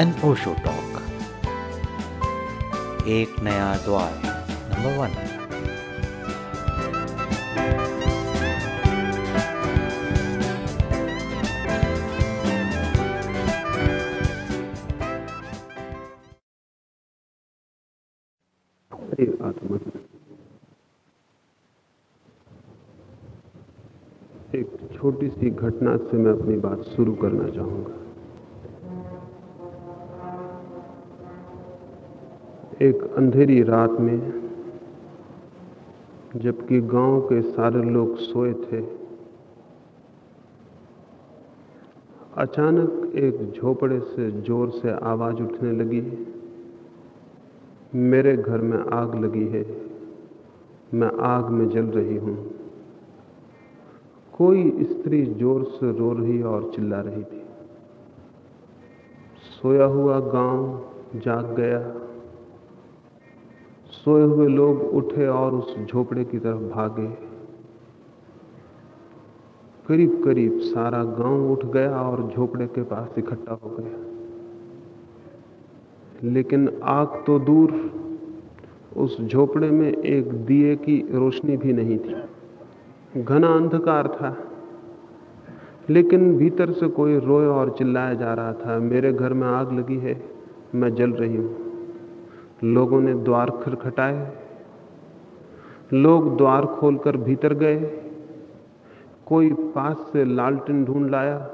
N Osho talk. एक नया द्वार, नंबर वन। आत्मा एक छोटी सी घटना से मैं अपनी बात शुरू करना चाहूँगा। एक अंधेरी रात में, जबकि गाँव के सारे लोग सोए थे। अचानक एक झोपड़े से ज़ोर से आवाज़ उठने लगी। मेरे घर में आग लगी है। मैं आग में जल रही हूँ। कोई स्त्री ज़ोर से रो रही और चिल्ला रही थी। सोया हुआ गाँव जाग गया। सोए हुए लोग उठे और उस झोपड़े की तरफ़ भागे। करीब करीब सारा गाँव उठ गया और झोपड़े के पास इकट्ठा हो गया। लेकिन आग तो दूर, उस झोपड़े में एक दिए की रोशनी भी नहीं थी। घना अंधकार था, लेकिन भीतर से कोई रोए और चिल्लाया जा रहा था, मेरे घर में आग लगी है, मैं जल रही हूँ। लोगों ने द्वार खटखटाए लोग द्वार खोलकर भीतर गए। कोई पास से लालटेन ढूंढ लाया।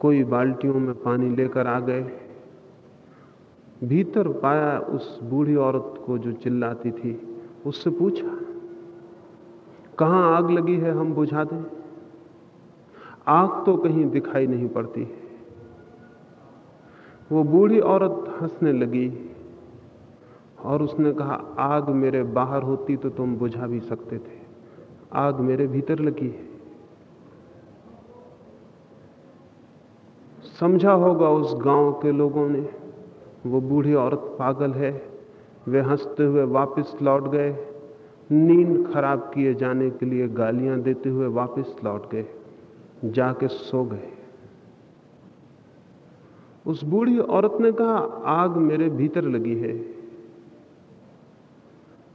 कोई बाल्टियों में पानी लेकर आ गए। भीतर पाया उस बूढ़ी औरत को जो चिल्लाती थी। उससे पूछा, कहाँ आग लगी है हम बुझा दें? आग तो कहीं दिखाई नहीं पड़ती। वो बूढ़ी औरत हंसने लगी। और उसने कहा, आग मेरे बाहर होती तो तुम बुझा भी सकते थे। आग मेरे भीतर लगी है। समझा होगा उस गाँव के लोगों ने, वो बूढ़ी औरत पागल है। वे हँसते हुए वापस लौट गए। नींद खराब किए जाने के लिए गालियाँ देते हुए वापस लौट गए। जाके सो गए। उस बूढ़ी औरत ने कहा, आग मेरे भीतर लगी है।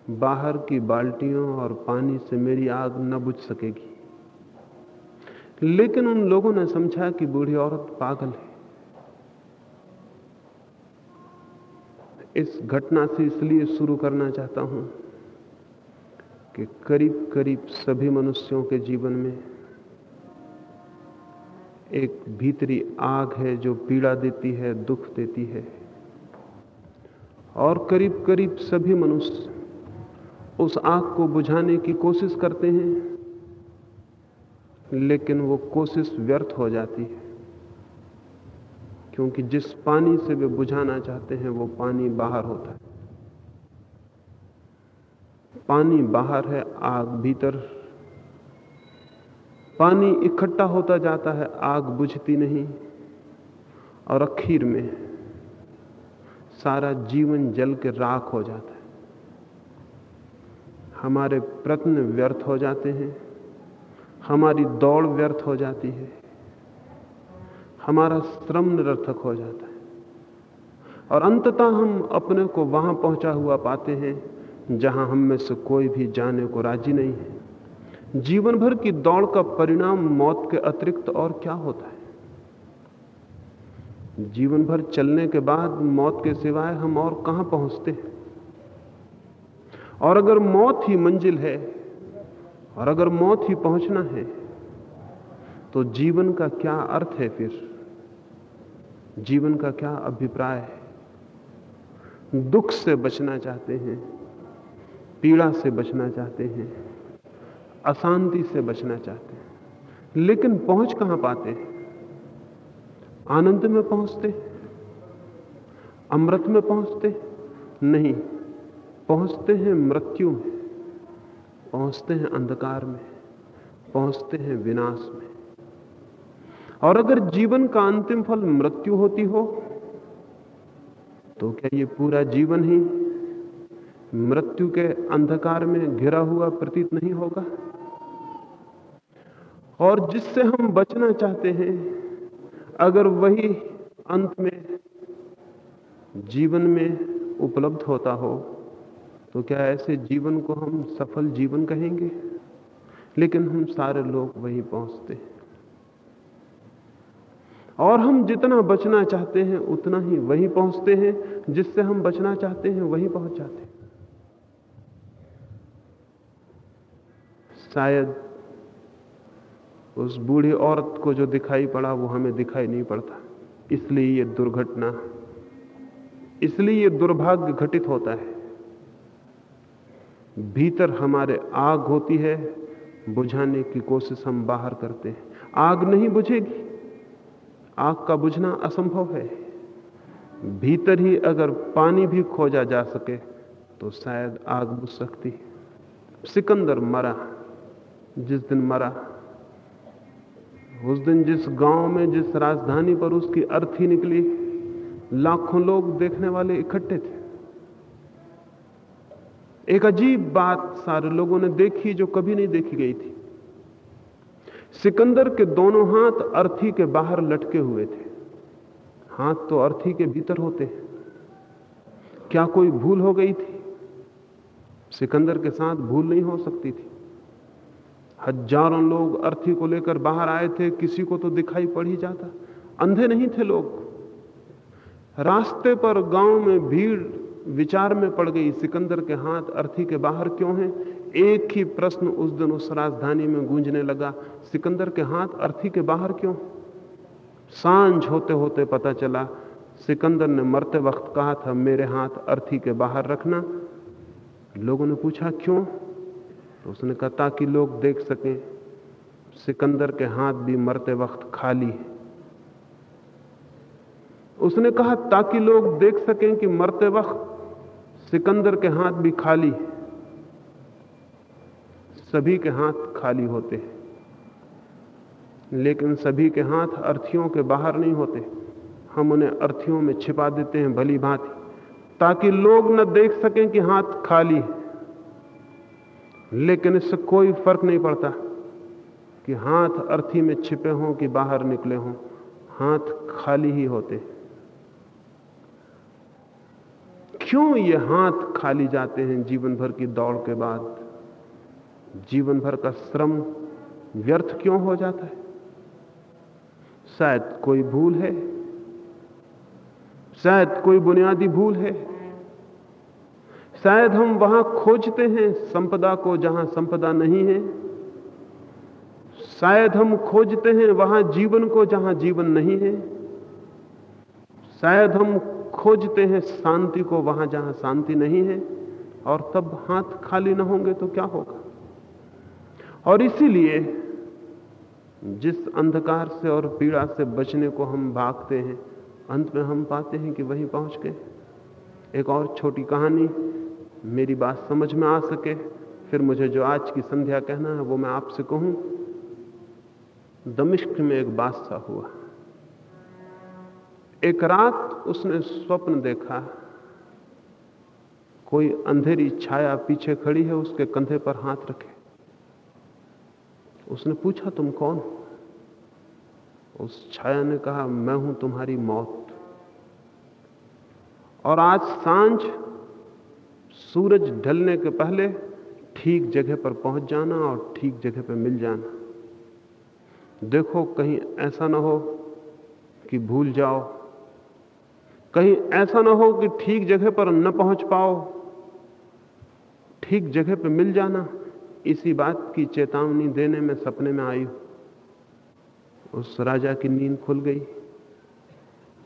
बाहर की बाल्टियों और पानी से मेरी आग न बुझ सकेगी। लेकिन उन लोगों ने समझा कि बूढ़ी औरत पागल है। इस घटना से इसलिए शुरू करना चाहता हूँ कि करीब करीब सभी मनुष्यों के जीवन में एक भीतरी आग है जो पीड़ा देती है, दुख देती है। और करीब करीब सभी मनुष्य उस आग को बुझाने की कोशिश करते हैं, लेकिन वो कोशिश व्यर्थ हो जाती है, क्योंकि जिस पानी से वे बुझाना चाहते हैं, वो पानी बाहर होता है। पानी बाहर है, आग भीतर। पानी इकट्ठा होता जाता है, आग बुझती नहीं, और अखीर में सारा जीवन जल के राख हो जाता है। हमारे प्रत्न व्यर्थ हो जाते हैं, हमारी दौड़ व्यर्थ हो जाती है, हमारा श्रम निरर्थक हो जाता है। और अंततः हम अपने को वहाँ पहुँचा हुआ पाते हैं, जहाँ हम में से कोई भी जाने को राज़ी नहीं है। जीवन भर की दौड़ का परिणाम मौत के अतिरिक्त और क्या होता है? जीवन भर चलने के बाद मौत के सिवाय हम और कहाँ पहुँचते हैं? और अगर मौत ही मंजिल है और अगर मौत ही पहुँचना है तो जीवन का क्या अर्थ है फिर? जीवन का क्या अभिप्राय है? दुख से बचना चाहते हैं, पीड़ा से बचना चाहते हैं, अशांति से बचना चाहते हैं, लेकिन पहुँच कहाँ पाते हैं? आनंद में पहुँचते अमृत में पहुँचते नहीं। पहुँचते हैं मृत्यु में, पहुँचते हैं अंधकार में, पहुँचते हैं विनाश में। और अगर जीवन का अंतिम फल मृत्यु होती हो तो क्या ये पूरा जीवन ही मृत्यु के अंधकार में घिरा हुआ प्रतीत नहीं होगा? और जिससे हम बचना चाहते हैं, अगर वही अंत में, जीवन में उपलब्ध होता हो तो क्या ऐसे जीवन को हम सफल जीवन कहेंगे? लेकिन हम सारे लोग वहीं पहुँचते हैं। और हम जितना बचना चाहते हैं, उतना ही वहीं पहुँचते हैं। जिससे हम बचना चाहते हैं, वहीं पहुँच जाते हैं। शायद उस बूढ़ी औरत को जो दिखाई पड़ा, वो हमें दिखाई नहीं पड़ता। इसलिए ये दुर्घटना, इसलिए ये दुर्भाग्य घटित होता है। भीतर हमारे आग होती है, बुझाने की कोशिश हम बाहर करते हैं। आग नहीं बुझेगी। आग का बुझना असंभव है। भीतर ही अगर पानी भी खोजा जा सके तो शायद आग बुझ सकती सिकंदर मरा, जिस दिन मरा, उस दिन जिस गाँव में, जिस राजधानी पर उसकी अर्थी निकली, लाखों लोग देखने वाले इकट्ठे थे। एक अजीब बात सारे लोगों ने देखी जो कभी नहीं देखी गई थी। सिकंदर के दोनों हाथ अर्थी के बाहर लटके हुए थे। हाथ तो अर्थी के भीतर होते हैं। क्या कोई भूल हो गई थी? सिकंदर के साथ भूल नहीं हो सकती थी। हज़ारों लोग अर्थी को लेकर बाहर आए थे, किसी को तो दिखाई पड़ ही जाता। अंधे नहीं थे लोग। रास्ते पर गाँव में भीड़ विचार में पड़ गई, सिकंदर के हाथ अर्थी के बाहर क्यों हैं? एक ही प्रश्न उस दिन उस राजधानी में गूंजने लगा, सिकंदर के हाथ अर्थी के बाहर क्यों? साँझ होते होते पता चला, सिकंदर ने मरते वक्त कहा था, मेरे हाथ अर्थी के बाहर रखना। लोगों ने पूछा, क्यों? तो उसने कहा, ताकि लोग देख सकें, सिकंदर के हाथ भी मरते वक्त खाली है। उसने कहा, ताकि लोग देख सकें कि मरते वक्त सिकंदर के हाथ भी खाली सभी के हाथ खाली होते हैं। लेकिन सभी के हाथ अर्थियों के बाहर नहीं होते। हम उन्हें अर्थियों में छिपा देते हैं, भली भांति, ताकि लोग न देख सकें कि हाथ खाली है। लेकिन इससे कोई फ़र्क नहीं पड़ता कि हाथ अर्थी में छिपे हों कि बाहर निकले हों। हाथ खाली ही होते क्यों ये हाथ खाली जाते हैं जीवन भर की दौड़ के बाद? जीवन भर का श्रम व्यर्थ क्यों हो जाता है? शायद कोई भूल है? शायद कोई बुनियादी भूल है? शायद हम वहाँ खोजते हैं संपदा को जहाँ संपदा नहीं है? शायद हम खोजते हैं वहाँ जीवन को जहाँ जीवन नहीं है? शायद हम खोजते हैं शांति को, वहाँ जहाँ शांति नहीं है, और तब हाथ खाली ना होंगे तो क्या होगा? और इसीलिए जिस अंधकार से और पीड़ा से बचने को हम भागते हैं, अंत में हम पाते हैं कि वहीं पहुँच गए। एक और छोटी कहानी, मेरी बात समझ में आ सके, फिर मुझे जो आज की संध्या कहना है वो मैं आपसे कहूँ। दमिश्क में एक बादशाह हुआ। एक रात उसने स्वप्न देखा। कोई अंधेरी छाया पीछे खड़ी है, उसके कंधे पर हाथ रखे। उसने पूछा, तुम कौन? उस छाया ने कहा, मैं हूँ तुम्हारी मौत। और आज साँझ, सूरज ढलने के पहले ठीक जगह पर पहुँच जाना और ठीक जगह पर मिल जाना। देखो, कहीं ऐसा ना हो कि भूल जाओ। कहीं ऐसा ना हो कि ठीक जगह पर न पहुँच पाओ। ठीक जगह पर मिल जाना, इसी बात की चेतावनी देने में सपने में आई। उस राजा की नींद खुल गई।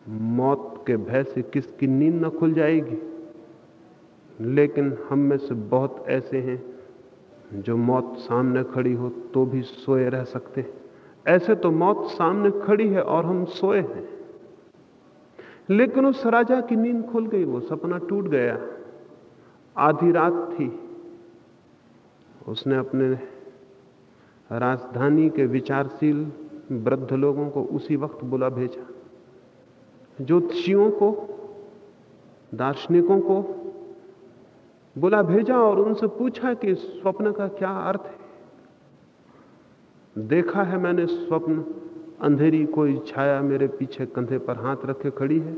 मौत के भय से किसकी नींद न खुल जाएगी? लेकिन हम में से बहुत ऐसे हैं जो मौत सामने खड़ी हो तो भी सोए रह सकते ऐसे तो मौत सामने खड़ी है और हम सोए हैं। लेकिन उस राजा की नींद खुल गई, वो सपना टूट गया। आधी रात थी। उसने अपने राजधानी के विचारशील वृद्ध लोगों को उसी वक्त बुला भेजा। ज्योतिषियों को, दार्शनिकों को बुला भेजा और उनसे पूछा कि स्वप्न का क्या अर्थ है। देखा है मैंने स्वप्न अंधेरी कोई छाया मेरे पीछे कंधे पर हाथ रखे खड़ी है।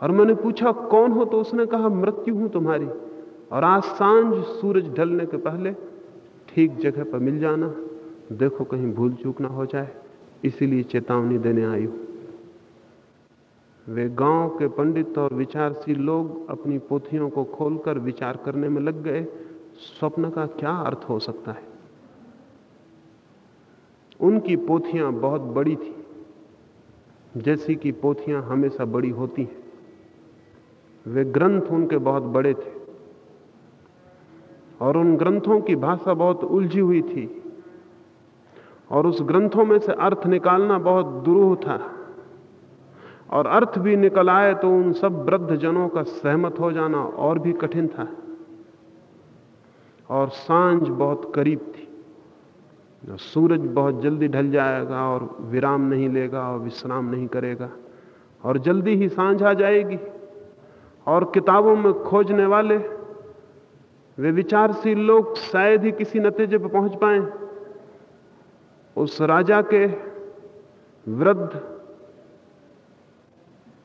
और मैंने पूछा, कौन हो? तो उसने कहा, मृत्यु हूँ तुम्हारी। और आज साँझ सूरज ढलने के पहले ठीक जगह पर मिल जाना, देखो कहीं भूल चूक ना हो जाए, इसीलिए चेतावनी देने आई हूँ। वे गाँव के पंडित और विचारशील लोग अपनी पोथियों को खोलकर विचार करने में लग गए। स्वप्न का क्या अर्थ हो सकता है? उनकी पोथियाँ बहुत बड़ी थी, जैसी कि पोथियाँ हमेशा बड़ी होती हैं। वे ग्रंथ उनके बहुत बड़े थे, और उन ग्रंथों की भाषा बहुत उलझी हुई थी, और उस ग्रंथों में से अर्थ निकालना बहुत दुरूह था, और अर्थ भी निकल आए तो उन सब वृद्ध जनों का सहमत हो जाना और भी कठिन था, और साँझ बहुत करीब थी। सूरज बहुत जल्दी ढल जाएगा और विराम नहीं लेगा और विश्राम नहीं करेगा और जल्दी ही साँझ आ जाएगी। और किताबों में खोजने वाले, वे विचारशील लोग शायद ही किसी नतीजे पर पहुँच पाए। उस राजा के वृद्ध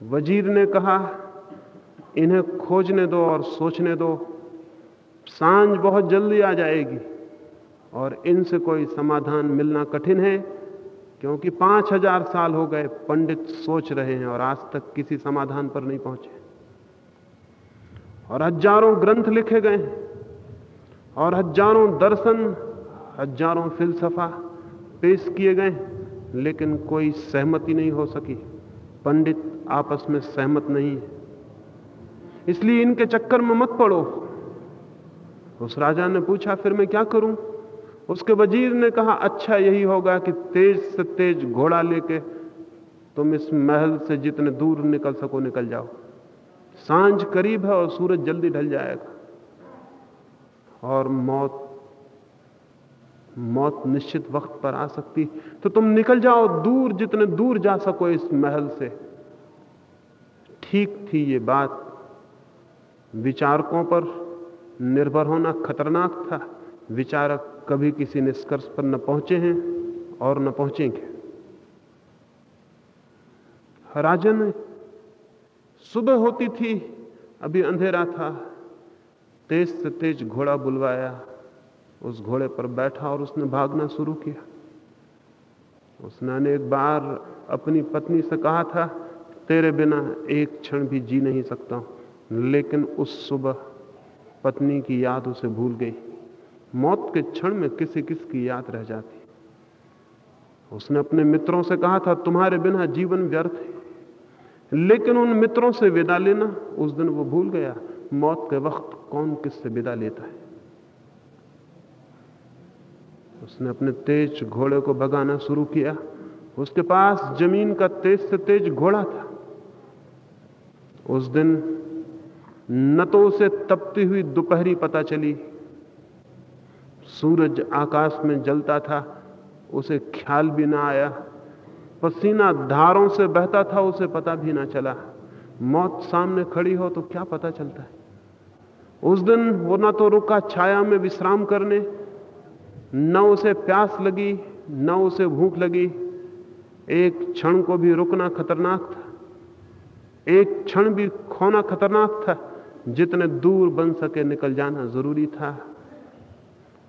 वज़ीर ने कहा, इन्हें खोजने दो और सोचने दो। साँझ बहुत जल्दी आ जाएगी। और इनसे कोई समाधान मिलना कठिन है? क्योंकि पाँच हज़ार साल हो गए पंडित सोच रहे हैं और आज तक किसी समाधान पर नहीं पहुँचे। और हज़ारों ग्रंथ लिखे गए और हज़ारों दर्शन, हज़ारों फिलसफा पेश किए गए लेकिन कोई सहमति नहीं हो सकी। पंडित आपस में सहमत नहीं है। इसलिए इनके चक्कर में मत पड़ो। उस राजा ने पूछा, फिर मैं क्या करूँ? उसके वज़ीर ने कहा अच्छा यही होगा कि तेज से तेज घोड़ा लेके तुम इस महल से जितने दूर निकल सको, निकल जाओ। साँझ करीब है और सूरज जल्दी ढल जाएगा। और मौत मौत निश्चित वक्त पर आ सकती तो तुम निकल जाओ, दूर, जितने दूर जा सको इस महल से। ठीक थी ये बात। विचारकों पर निर्भर होना खतरनाक था। विचारक कभी किसी निष्कर्ष पर न पहुँचे हैं और न पहुँचेंगे। राजन, सुबह होती थी, अभी अंधेरा था। तेज से तेज घोड़ा बुलवाया, उस घोड़े पर बैठा और उसने भागना शुरू किया। उसने अनेक बार अपनी पत्नी से कहा था, तेरे बिना एक क्षण भी जी नहीं सकता लेकिन उस सुबह पत्नी की याद उसे भूल गई। मौत के क्षण में किसी किस की याद रह जाती। उसने अपने मित्रों से कहा था, तुम्हारे बिना जीवन व्यर्थ है। लेकिन उन मित्रों से विदा लेना। उस दिन वो भूल गया, मौत के वक्त कौन किससे विदा लेता है। उसने अपने तेज घोड़े को भगाना शुरू किया। उसके पास ज़मीन का तेज से तेज घोड़ा था। उस दिन न तो उसे तपती हुई दोपहरी पता चली। सूरज आकाश में जलता था, उसे ख्याल भी ना आया। पसीना धारों से बहता था, उसे पता भी ना चला। मौत सामने खड़ी हो तो क्या पता चलता है? उस दिन वो ना तो रुका छाया में विश्राम करने, न उसे प्यास लगी, न उसे भूख लगी। एक क्षण को भी रुकना खतरनाक था। एक क्षण भी खोना खतरनाक था, जितने दूर बन सके निकल जाना ज़रूरी था।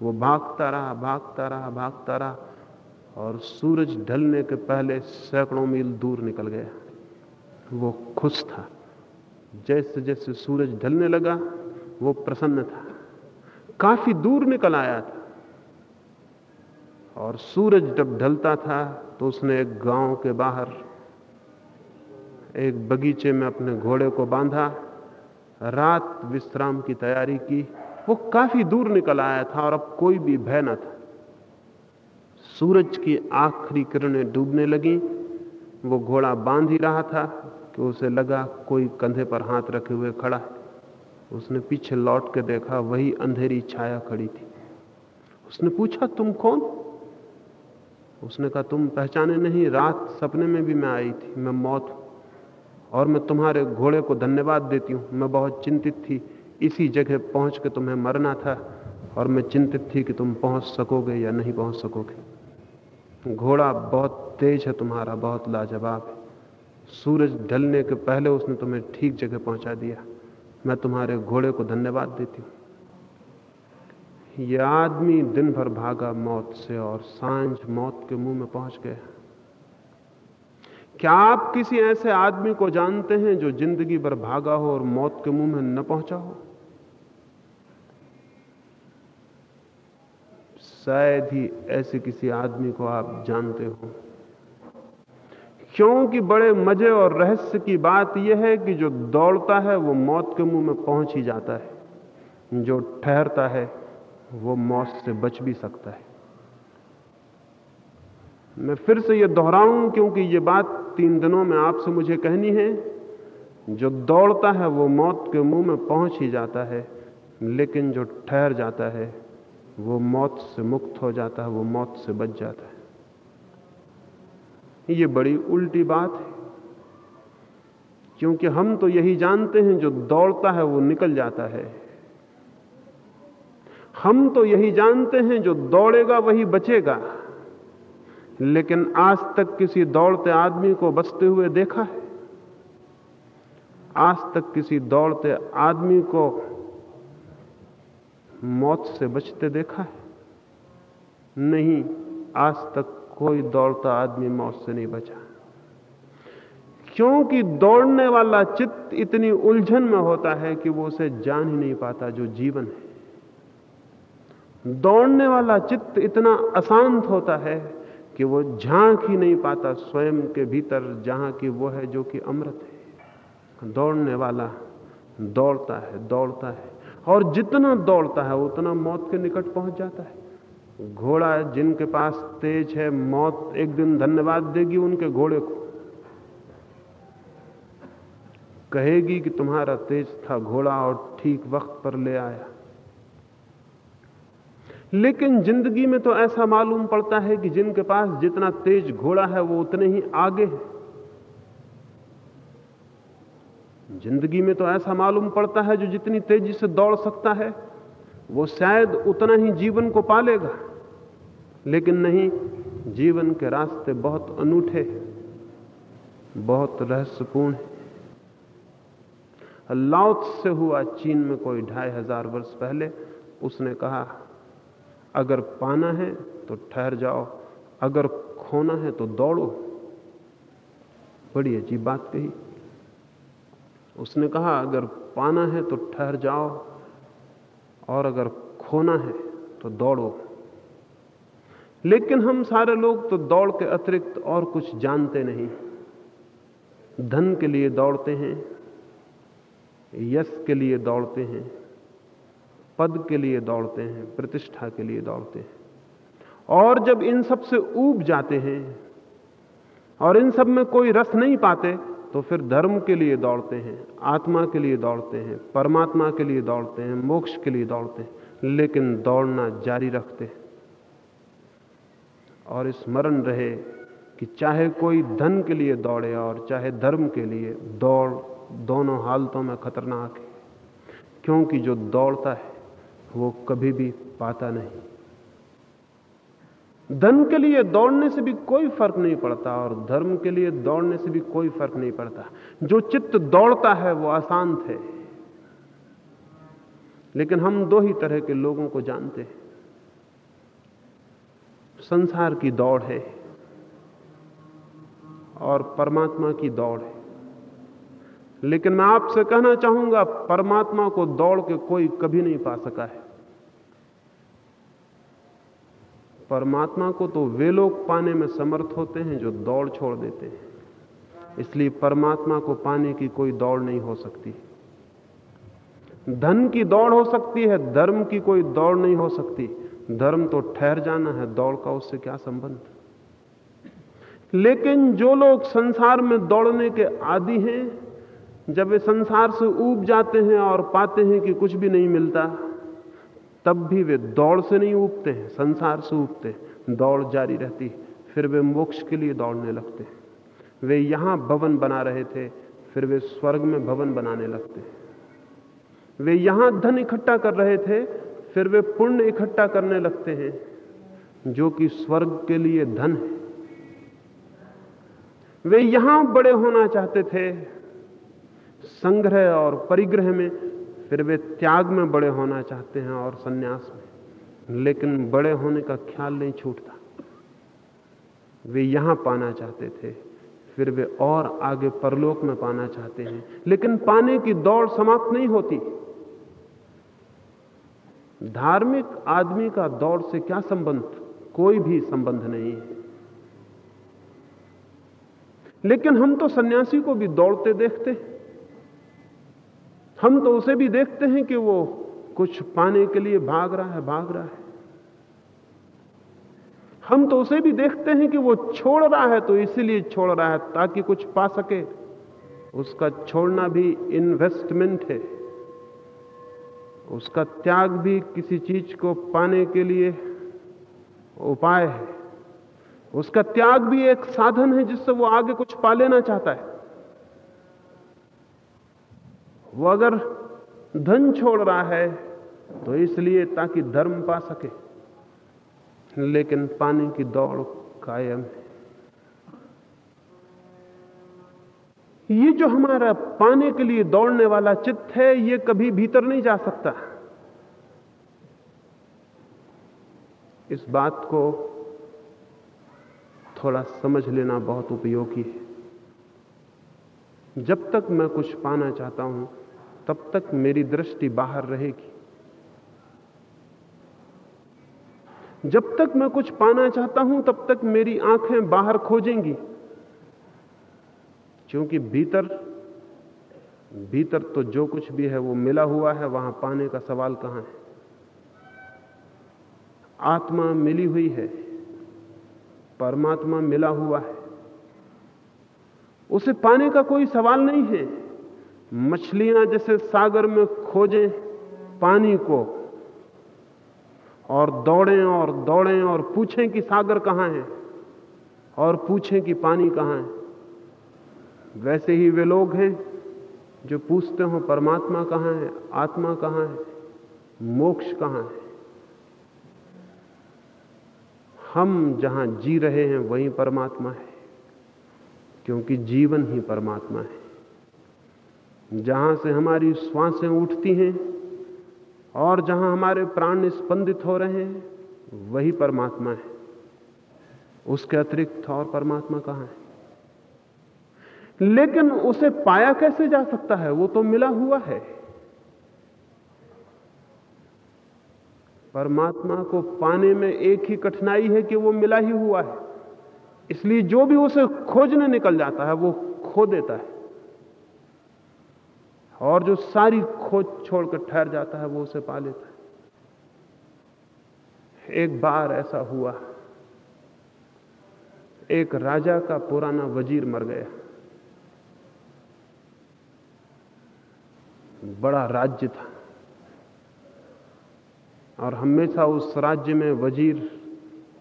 वो भागता रहा भागता रहा भागता रहा और सूरज ढलने के पहले सैकड़ों मील दूर निकल गया। वो खुश था। जैसे जैसे सूरज ढलने लगा, वो प्रसन्न था। काफ़ी दूर निकल आया था। और सूरज जब ढलता था तो उसने एक गाँव के बाहर एक बगीचे में अपने घोड़े को बांधा, रात विश्राम की तैयारी की वो काफ़ी दूर निकल आया था और अब कोई भी भय न था। सूरज की आखिरी किरणें डूबने लगी, वो घोड़ा बाँध ही रहा था कि उसे लगा कोई कंधे पर हाथ रखे हुए खड़ा उसने पीछे लौट के देखा, वही अंधेरी छाया खड़ी थी। उसने पूछा, तुम कौन? उसने कहा, तुम पहचाने नहीं, रात सपने में भी मैं आई थी। मैं मौत हूँ और मैं तुम्हारे घोड़े को धन्यवाद देती हूँ। मैं बहुत चिंतित थी इसी जगह पहुँच के तुम्हें मरना था और मैं चिंतित थी कि तुम पहुँच सकोगे या नहीं पहुँच सकोगे। घोड़ा बहुत तेज है तुम्हारा, बहुत लाजवाब है। सूरज ढलने के पहले उसने तुम्हें ठीक जगह पहुँचा दिया। मैं तुम्हारे घोड़े को धन्यवाद देती हूँ। यह आदमी दिन भर भागा मौत से और साँझ मौत के मुँह में पहुँच गया। क्या आप किसी ऐसे आदमी को जानते हैं जो ज़िंदगी भर भागा हो और मौत के मुँह में न पहुँचा हो? शायद ही ऐसे किसी आदमी को आप जानते हो। क्योंकि बड़े मज़े और रहस्य की बात यह है कि जो दौड़ता है, वो मौत के मुँह में पहुँच ही जाता है। जो ठहरता है, वो मौत से बच भी सकता है। मैं फिर से ये दोहराऊं, क्योंकि ये बात तीन दिनों में आपसे मुझे कहनी है। जो दौड़ता है, वो मौत के मुँह में पहुँच ही जाता है, लेकिन जो ठहर जाता है वो मौत से मुक्त हो जाता है, वो मौत से बच जाता है। ये बड़ी उल्टी बात है। क्योंकि हम तो यही जानते हैं, जो दौड़ता है, वो निकल जाता है। हम तो यही जानते हैं, जो दौड़ेगा, वही बचेगा। लेकिन आज तक किसी दौड़ते आदमी को बचते हुए देखा है? आज तक किसी दौड़ते आदमी को मौत से बचते देखा है? नहीं, आज तक कोई दौड़ता आदमी मौत से नहीं बचा। क्योंकि दौड़ने वाला चित्त इतनी उलझन में होता है कि वो उसे जान ही नहीं पाता जो जीवन है। दौड़ने वाला चित्त इतना अशांत होता है कि वो झाँक ही नहीं पाता स्वयं के भीतर, जहाँ की वो है जो कि अमृत है। दौड़ने वाला दौड़ता है दौड़ता है। और जितना दौड़ता है, उतना मौत के निकट पहुँच जाता है। घोड़ा जिनके पास तेज है, मौत एक दिन धन्यवाद देगी उनके घोड़े को। कहेगी कि तुम्हारा तेज था, घोड़ा और ठीक वक्त पर ले आया। लेकिन ज़िंदगी में तो ऐसा मालूम पड़ता है कि जिनके पास जितना तेज घोड़ा है, वो उतने ही आगे है। ज़िंदगी में तो ऐसा मालूम पड़ता है जो जितनी तेज़ी से दौड़ सकता है, वो शायद उतना ही जीवन को पालेगा। लेकिन नहीं, जीवन के रास्ते बहुत अनूठे बहुत रहस्यपूर्ण है। लाउत से हुआ चीन में कोई ढाई हज़ार वर्ष पहले उसने कहा, अगर पाना है तो ठहर जाओ, अगर खोना है तो दौड़ो। बड़ी अजीब बात कही। उसने कहा, अगर पाना है तो ठहर जाओ, और अगर खोना है तो दौड़ो. लेकिन हम सारे लोग तो दौड़ के अतिरिक्त और कुछ जानते नहीं। धन के लिए दौड़ते हैं, यश के लिए दौड़ते हैं, पद के लिए दौड़ते हैं, प्रतिष्ठा के लिए दौड़ते हैं। और जब इन सबसे ऊब जाते हैं, और इन सब में कोई रस नहीं पाते तो फिर धर्म के लिए दौड़ते हैं, आत्मा के लिए दौड़ते हैं, परमात्मा के लिए दौड़ते हैं, मोक्ष के लिए दौड़ते हैं, लेकिन दौड़ना जारी रखते हैं। और स्मरण रहे कि चाहे कोई धन के लिए दौड़े और चाहे धर्म के लिए, दौड़ दोनों हालतों में खतरनाक है, क्योंकि जो दौड़ता है, वो कभी भी पाता नहीं। धन के लिए दौड़ने से भी कोई फ़र्क नहीं पड़ता और धर्म के लिए दौड़ने से भी कोई फ़र्क नहीं पड़ता। जो चित्त दौड़ता है, वो अशांत है। लेकिन हम दो ही तरह के लोगों को जानते हैं। संसार की दौड़ है और परमात्मा की दौड़ है। लेकिन मैं आपसे कहना चाहूँगा, परमात्मा को दौड़ के कोई कभी नहीं पा सका है। परमात्मा को तो वे लोग पाने में समर्थ होते हैं जो दौड़ छोड़ देते हैं। इसलिए परमात्मा को पाने की कोई दौड़ नहीं हो सकती। धन की दौड़ हो सकती है, धर्म की कोई दौड़ नहीं हो सकती। धर्म तो ठहर जाना है, दौड़ का उससे क्या संबंध? लेकिन जो लोग संसार में दौड़ने के आदि हैं, जब वे संसार से ऊब जाते हैं और पाते हैं कि कुछ भी नहीं मिलता तब भी वे दौड़ से नहीं उगते हैं, संसार से उगते दौड़ जारी रहती फिर वे मोक्ष के लिए दौड़ने लगते हैं। वे यहाँ भवन बना रहे थे, फिर वे स्वर्ग में भवन बनाने लगते हैं। वे यहाँ धन इकट्ठा कर रहे थे, फिर वे पुण्य इकट्ठा करने लगते हैं, जो कि स्वर्ग के लिए धन है। वे यहाँ बड़े होना चाहते थे, संग्रह और परिग्रह में फिर वे त्याग में बड़े होना चाहते हैं और सन्यास में। लेकिन बड़े होने का ख्याल नहीं छूटता। वे यहाँ पाना चाहते थे, फिर वे और आगे परलोक में पाना चाहते हैं। लेकिन पाने की दौड़ समाप्त नहीं होती। धार्मिक आदमी का दौड़ से क्या संबंध? कोई भी संबंध नहीं है। लेकिन हम तो सन्यासी को भी दौड़ते देखते हैं। हम तो उसे भी देखते हैं कि वो कुछ पाने के लिए भाग रहा है, भाग रहा है। हम तो उसे भी देखते हैं कि वो छोड़ रहा है तो इसीलिए छोड़ रहा है, ताकि कुछ पा सके। उसका छोड़ना भी इन्वेस्टमेंट है। उसका त्याग भी किसी चीज़ को पाने के लिए उपाय है। उसका त्याग भी एक साधन है जिससे वो आगे कुछ पा लेना चाहता है। वो अगर धन छोड़ रहा है तो इसलिए ताकि धर्म पा सके। लेकिन पाने की दौड़ कायम है। ये जो हमारा पाने के लिए दौड़ने वाला चित्त है, ये कभी भीतर नहीं जा सकता। इस बात को थोड़ा समझ लेना बहुत उपयोगी है। जब तक मैं कुछ पाना चाहता हूँ तब तक मेरी दृष्टि बाहर रहेगी। जब तक मैं कुछ पाना चाहता हूँ, तब तक मेरी आँखें बाहर खोजेंगी। क्योंकि भीतर भीतर तो जो कुछ भी है, वो मिला हुआ है, वहाँ पाने का सवाल कहाँ है? आत्मा मिली हुई है, परमात्मा मिला हुआ है। उसे पाने का कोई सवाल नहीं है। मछलियाँ जैसे सागर में खोजें पानी को और दौड़ें और दौड़ें और पूछें कि सागर कहाँ है और पूछें कि पानी कहाँ है। वैसे ही वे लोग हैं जो पूछते हो, परमात्मा कहाँ है, आत्मा कहाँ है, मोक्ष कहाँ है। हम जहाँ जी रहे हैं, वहीं परमात्मा है, क्योंकि जीवन ही परमात्मा है। जहाँ से हमारी श्वासें उठती हैं और जहाँ हमारे प्राण स्पंदित हो रहे हैं, वही परमात्मा है। उसके अतिरिक्त और परमात्मा कहाँ है? लेकिन उसे पाया कैसे जा सकता है? वो तो मिला हुआ है। परमात्मा को पाने में एक ही कठिनाई है कि वो मिला ही हुआ है। इसलिए जो भी उसे खोजने निकल जाता है, वो खो देता है। और जो सारी खोज छोड़कर ठहर जाता है, वो उसे पा लेता है। एक बार ऐसा हुआ, एक राजा का पुराना वज़ीर मर गया। बड़ा राज्य था। और हमेशा उस राज्य में वज़ीर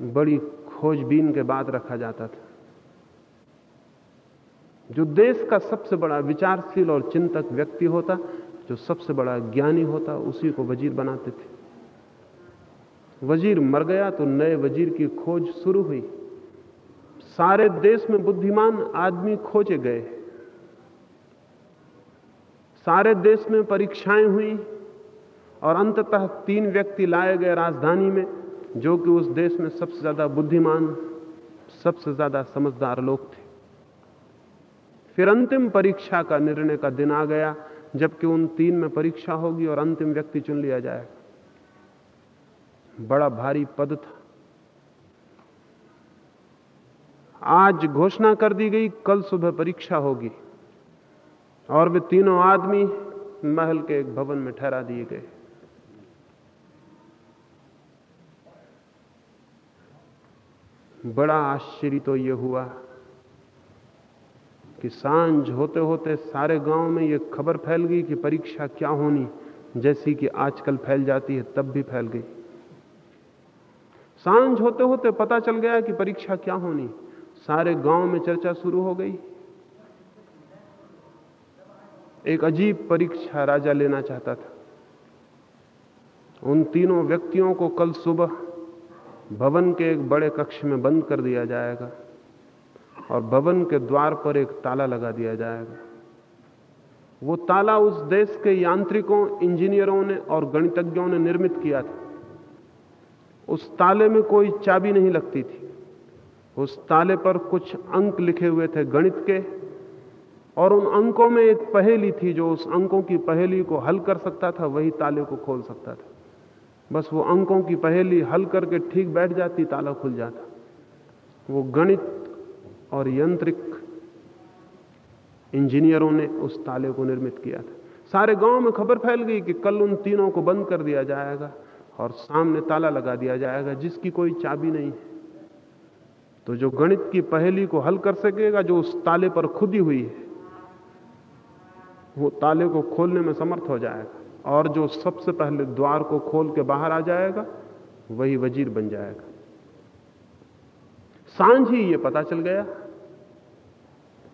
बड़ी खोजबीन के बाद रखा जाता था। जो देश का सबसे बड़ा विचारशील और चिंतक व्यक्ति होता, जो सबसे बड़ा ज्ञानी होता, उसी को वज़ीर बनाते थे। वज़ीर मर गया तो नए वज़ीर की खोज शुरू हुई। सारे देश में बुद्धिमान आदमी खोजे गए। सारे देश में परीक्षाएँ हुई और अंततः तीन व्यक्ति लाए गए राजधानी में, जो कि उस देश में सबसे ज़्यादा बुद्धिमान, सबसे ज़्यादा समझदार लोग थे। फिर अंतिम परीक्षा का निर्णय का दिन आ गया, जबकि उन तीन में परीक्षा होगी और अंतिम व्यक्ति चुन लिया जाएगा बड़ा भारी पद था। आज घोषणा कर दी गई, कल सुबह परीक्षा होगी और वे तीनों आदमी महल के एक भवन में ठहरा दिए गए। बड़ा आश्चर्य तो यह हुआ कि साँझ होते होते सारे गाँव में यह खबर फैल गई कि परीक्षा क्या होनी, जैसी कि आजकल फैल जाती है, तब भी फैल गई। साँझ होते होते पता चल गया कि परीक्षा क्या होनी, सारे गाँव में चर्चा शुरू हो गई। एक अजीब परीक्षा राजा लेना चाहता था। उन तीनों व्यक्तियों को कल सुबह भवन के एक बड़े कक्ष में बंद कर दिया जाएगा। और भवन के द्वार पर एक ताला लगा दिया जाएगा। वो ताला उस देश के यांत्रिकों, इंजीनियरों ने और गणितज्ञों ने निर्मित किया था। उस ताले में कोई चाबी नहीं लगती थी। उस ताले पर कुछ अंक लिखे हुए थे गणित के, और उन अंकों में एक पहेली थी जो उस अंकों की पहेली को हल कर सकता था, वही ताले को खोल सकता था। बस वो अंकों की पहेली हल करके ठीक बैठ जाती, ताला खुल जाता। वो गणित और यंत्रिक इंजीनियरों ने उस ताले को निर्मित किया था। सारे गाँव में खबर फैल गई कि कल उन तीनों को बंद कर दिया जाएगा और सामने ताला लगा दिया जाएगा, जिसकी कोई चाबी नहीं है। तो जो गणित की पहेली को हल कर सकेगा, जो उस ताले पर खुदी हुई है, वो ताले को खोलने में समर्थ हो जाएगा और जो सबसे पहले द्वार को खोल के बाहर आ जाएगा, वही वज़ीर बन जाएगा। साँझ ही ये पता चल गया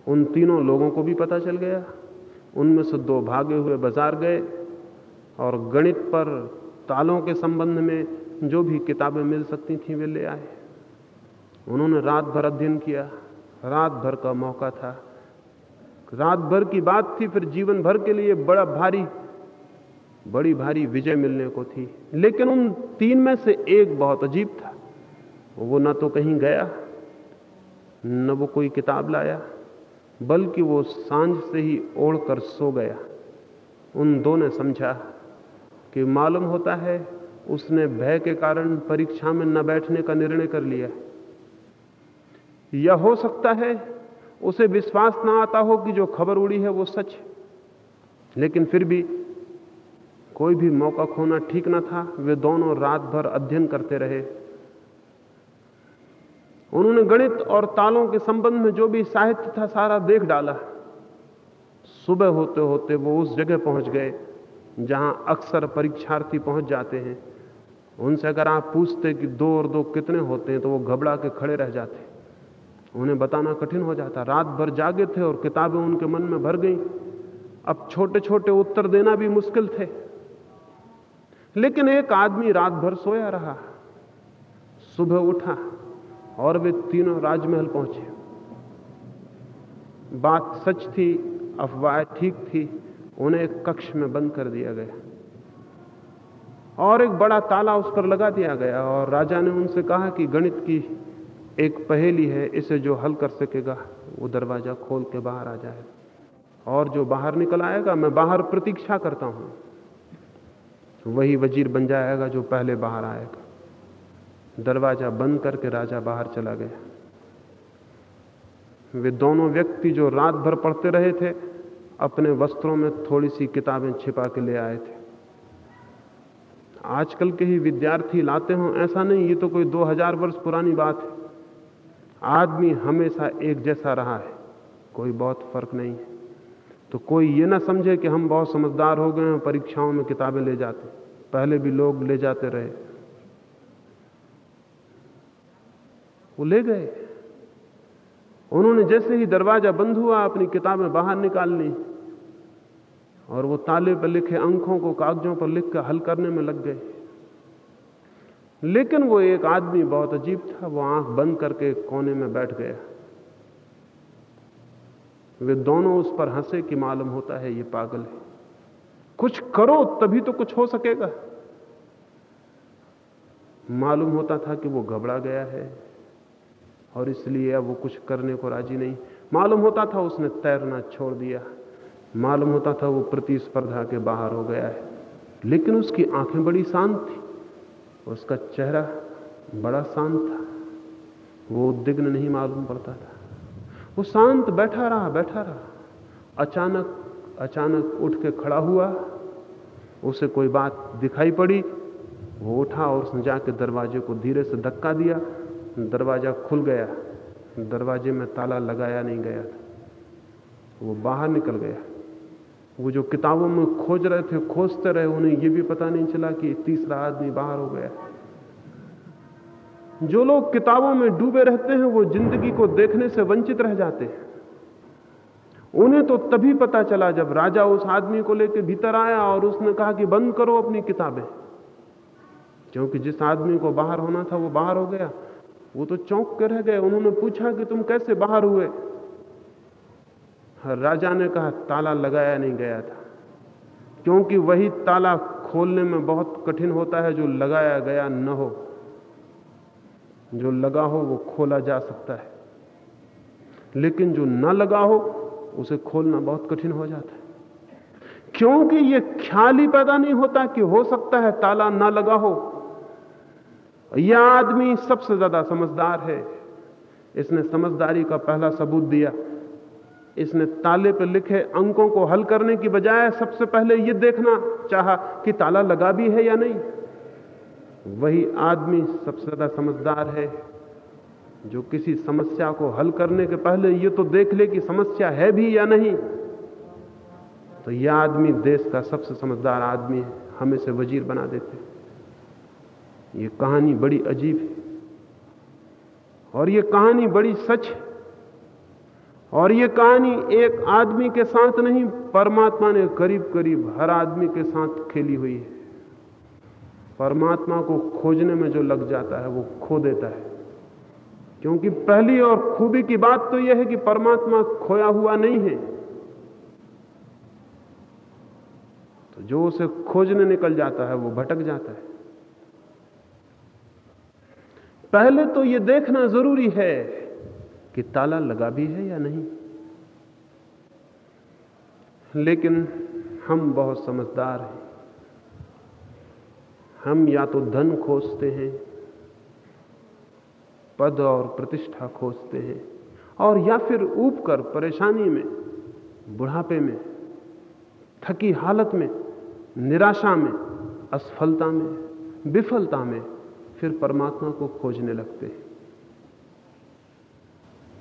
उन तीनों लोगों को भी पता चल गया। उनमें से दो भागे हुए बाज़ार गए और गणित पर तालों के संबंध में जो भी किताबें मिल सकती थी वे ले आए। उन्होंने रात भर अध्ययन किया। रात भर का मौका था। रात भर की बात थी, फिर जीवन भर के लिए बड़ा भारी, बड़ी भारी विजय मिलने को थी। लेकिन उन तीन में से एक बहुत अजीब था। वो ना तो कहीं गया, न वो कोई किताब लाया। बल्कि वो साँझ से ही ओढ़कर सो गया। उन दो ने समझा कि मालूम होता है उसने भय के कारण परीक्षा में न बैठने का निर्णय कर लिया। या हो सकता है, उसे विश्वास ना आता हो कि जो खबर उड़ी है वो सच। लेकिन फिर भी कोई भी मौका खोना ठीक ना था। वे दोनों रात भर अध्ययन करते रहे। उन्होंने गणित और तालों के संबंध में जो भी साहित्य था, सारा देख डाला। सुबह होते होते वो उस जगह पहुँच गए, जहाँ अक्सर परीक्षार्थी पहुँच जाते हैं। उनसे अगर आप पूछते कि दो और दो कितने होते हैं तो वो घबरा के खड़े रह जाते। उन्हें बताना कठिन हो जाता। रात भर जागे थे और किताबें उनके मन में भर गई। अब छोटे छोटे उत्तर देना भी मुश्किल थे। लेकिन एक आदमी रात भर सोया रहा। सुबह उठा। और वे तीनों राजमहल पहुँचे। बात सच थी, अफवाह ठीक थी, उन्हें एक कक्ष में बंद कर दिया गया। और एक बड़ा ताला उस पर लगा दिया गया और राजा ने उनसे कहा कि गणित की एक पहेली है, इसे जो हल कर सकेगा, वो दरवाज़ा खोल के बाहर आ जाएगा और जो बाहर निकल आएगा, मैं बाहर प्रतीक्षा करता हूँ। वही वज़ीर बन जाएगा जो पहले बाहर आएगा। दरवाज़ा बंद करके राजा बाहर चला गया। वे दोनों व्यक्ति जो रात भर पढ़ते रहे थे, अपने वस्त्रों में थोड़ी सी किताबें छिपा के ले आए थे। आजकल के ही विद्यार्थी लाते हों, ऐसा नहीं, ये तो कोई 2000 वर्ष पुरानी बात है। आदमी हमेशा एक जैसा रहा है, कोई बहुत फ़र्क नहीं है। तो कोई ये ना समझे कि हम बहुत समझदार हो गए हैं, परीक्षाओं में किताबें ले जाते। पहले भी लोग ले जाते रहे। वो ले गए। उन्होंने जैसे ही दरवाज़ा बंद हुआ, अपनी किताबें बाहर निकाल ली और वो ताले पर लिखे अंकों को कागजों पर लिख कर हल करने में लग गए। लेकिन वो एक आदमी बहुत अजीब था, वो आँख बंद करके कोने में बैठ गया। वे दोनों उस पर हंसे कि मालूम होता है ये पागल है। कुछ करो, तभी तो कुछ हो सकेगा। मालूम होता था कि वो घबरा गया है। और इसलिए अब वो कुछ करने को राज़ी नहीं। मालूम होता था उसने तैरना छोड़ दिया। मालूम होता था वो प्रतिस्पर्धा के बाहर हो गया है। लेकिन उसकी आँखें बड़ी शांत थी। उसका चेहरा बड़ा शांत था। वो उद्विग्न नहीं मालूम पड़ता था। वो शांत बैठा रहा बैठा रहा। अचानक अचानक उठ के खड़ा हुआ। उसे कोई बात दिखाई पड़ी। वो उठा और उसने जाके दरवाजे को धीरे से धक्का दिया। दरवाज़ा खुल गया। दरवाजे में ताला लगाया नहीं गया था। वो बाहर निकल गया। वो जो किताबों में खोज रहे थे, खोजते रहे, उन्हें ये भी पता नहीं चला कि तीसरा आदमी बाहर हो गया। जो लोग किताबों में डूबे रहते हैं, वो ज़िंदगी को देखने से वंचित रह जाते हैं। उन्हें तो तभी पता चला जब राजा उस आदमी को लेकर भीतर आया और उसने कहा कि बंद करो अपनी किताबें। क्योंकि जिस आदमी को बाहर होना था, वो बाहर हो गया। वो तो चौंक के रह गए। उन्होंने पूछा कि तुम कैसे बाहर हुए? राजा ने कहा, ताला लगाया नहीं गया था। क्योंकि वही ताला खोलने में बहुत कठिन होता है, जो लगाया गया न हो। जो लगा हो, वो खोला जा सकता है। लेकिन जो न लगा हो, उसे खोलना बहुत कठिन हो जाता है। क्योंकि ये ख्याल ही पैदा नहीं होता कि हो सकता है ताला ना लगा हो। यह आदमी सबसे ज़्यादा समझदार है। इसने समझदारी का पहला सबूत दिया। इसने ताले पर लिखे अंकों को हल करने की बजाय सबसे पहले यह देखना चाहा कि ताला लगा भी है या नहीं। वही आदमी सबसे ज़्यादा समझदार है, जो किसी समस्या को हल करने के पहले यह तो देख ले कि समस्या है भी या नहीं। तो यह आदमी देश का सबसे समझदार आदमी है। हमें से वज़ीर बना देते ये कहानी बड़ी अजीब है। और ये कहानी बड़ी सच है। और ये कहानी एक आदमी के साथ नहीं, परमात्मा ने करीब करीब हर आदमी के साथ खेली हुई है। परमात्मा को खोजने में जो लग जाता है, वो खो देता है। क्योंकि पहली और खूबी की बात तो यह है कि परमात्मा खोया हुआ नहीं है। तो जो उसे खोजने निकल जाता है, वो भटक जाता है। पहले तो यह देखना ज़रूरी है कि ताला लगा भी है या नहीं। लेकिन हम बहुत समझदार हैं। हम या तो धन खोजते हैं, पद और प्रतिष्ठा खोजते हैं, और या फिर ऊब कर परेशानी में, बुढ़ापे में, थकी हालत में, निराशा में, असफलता में, विफलता में फिर परमात्मा को खोजने लगते हैं।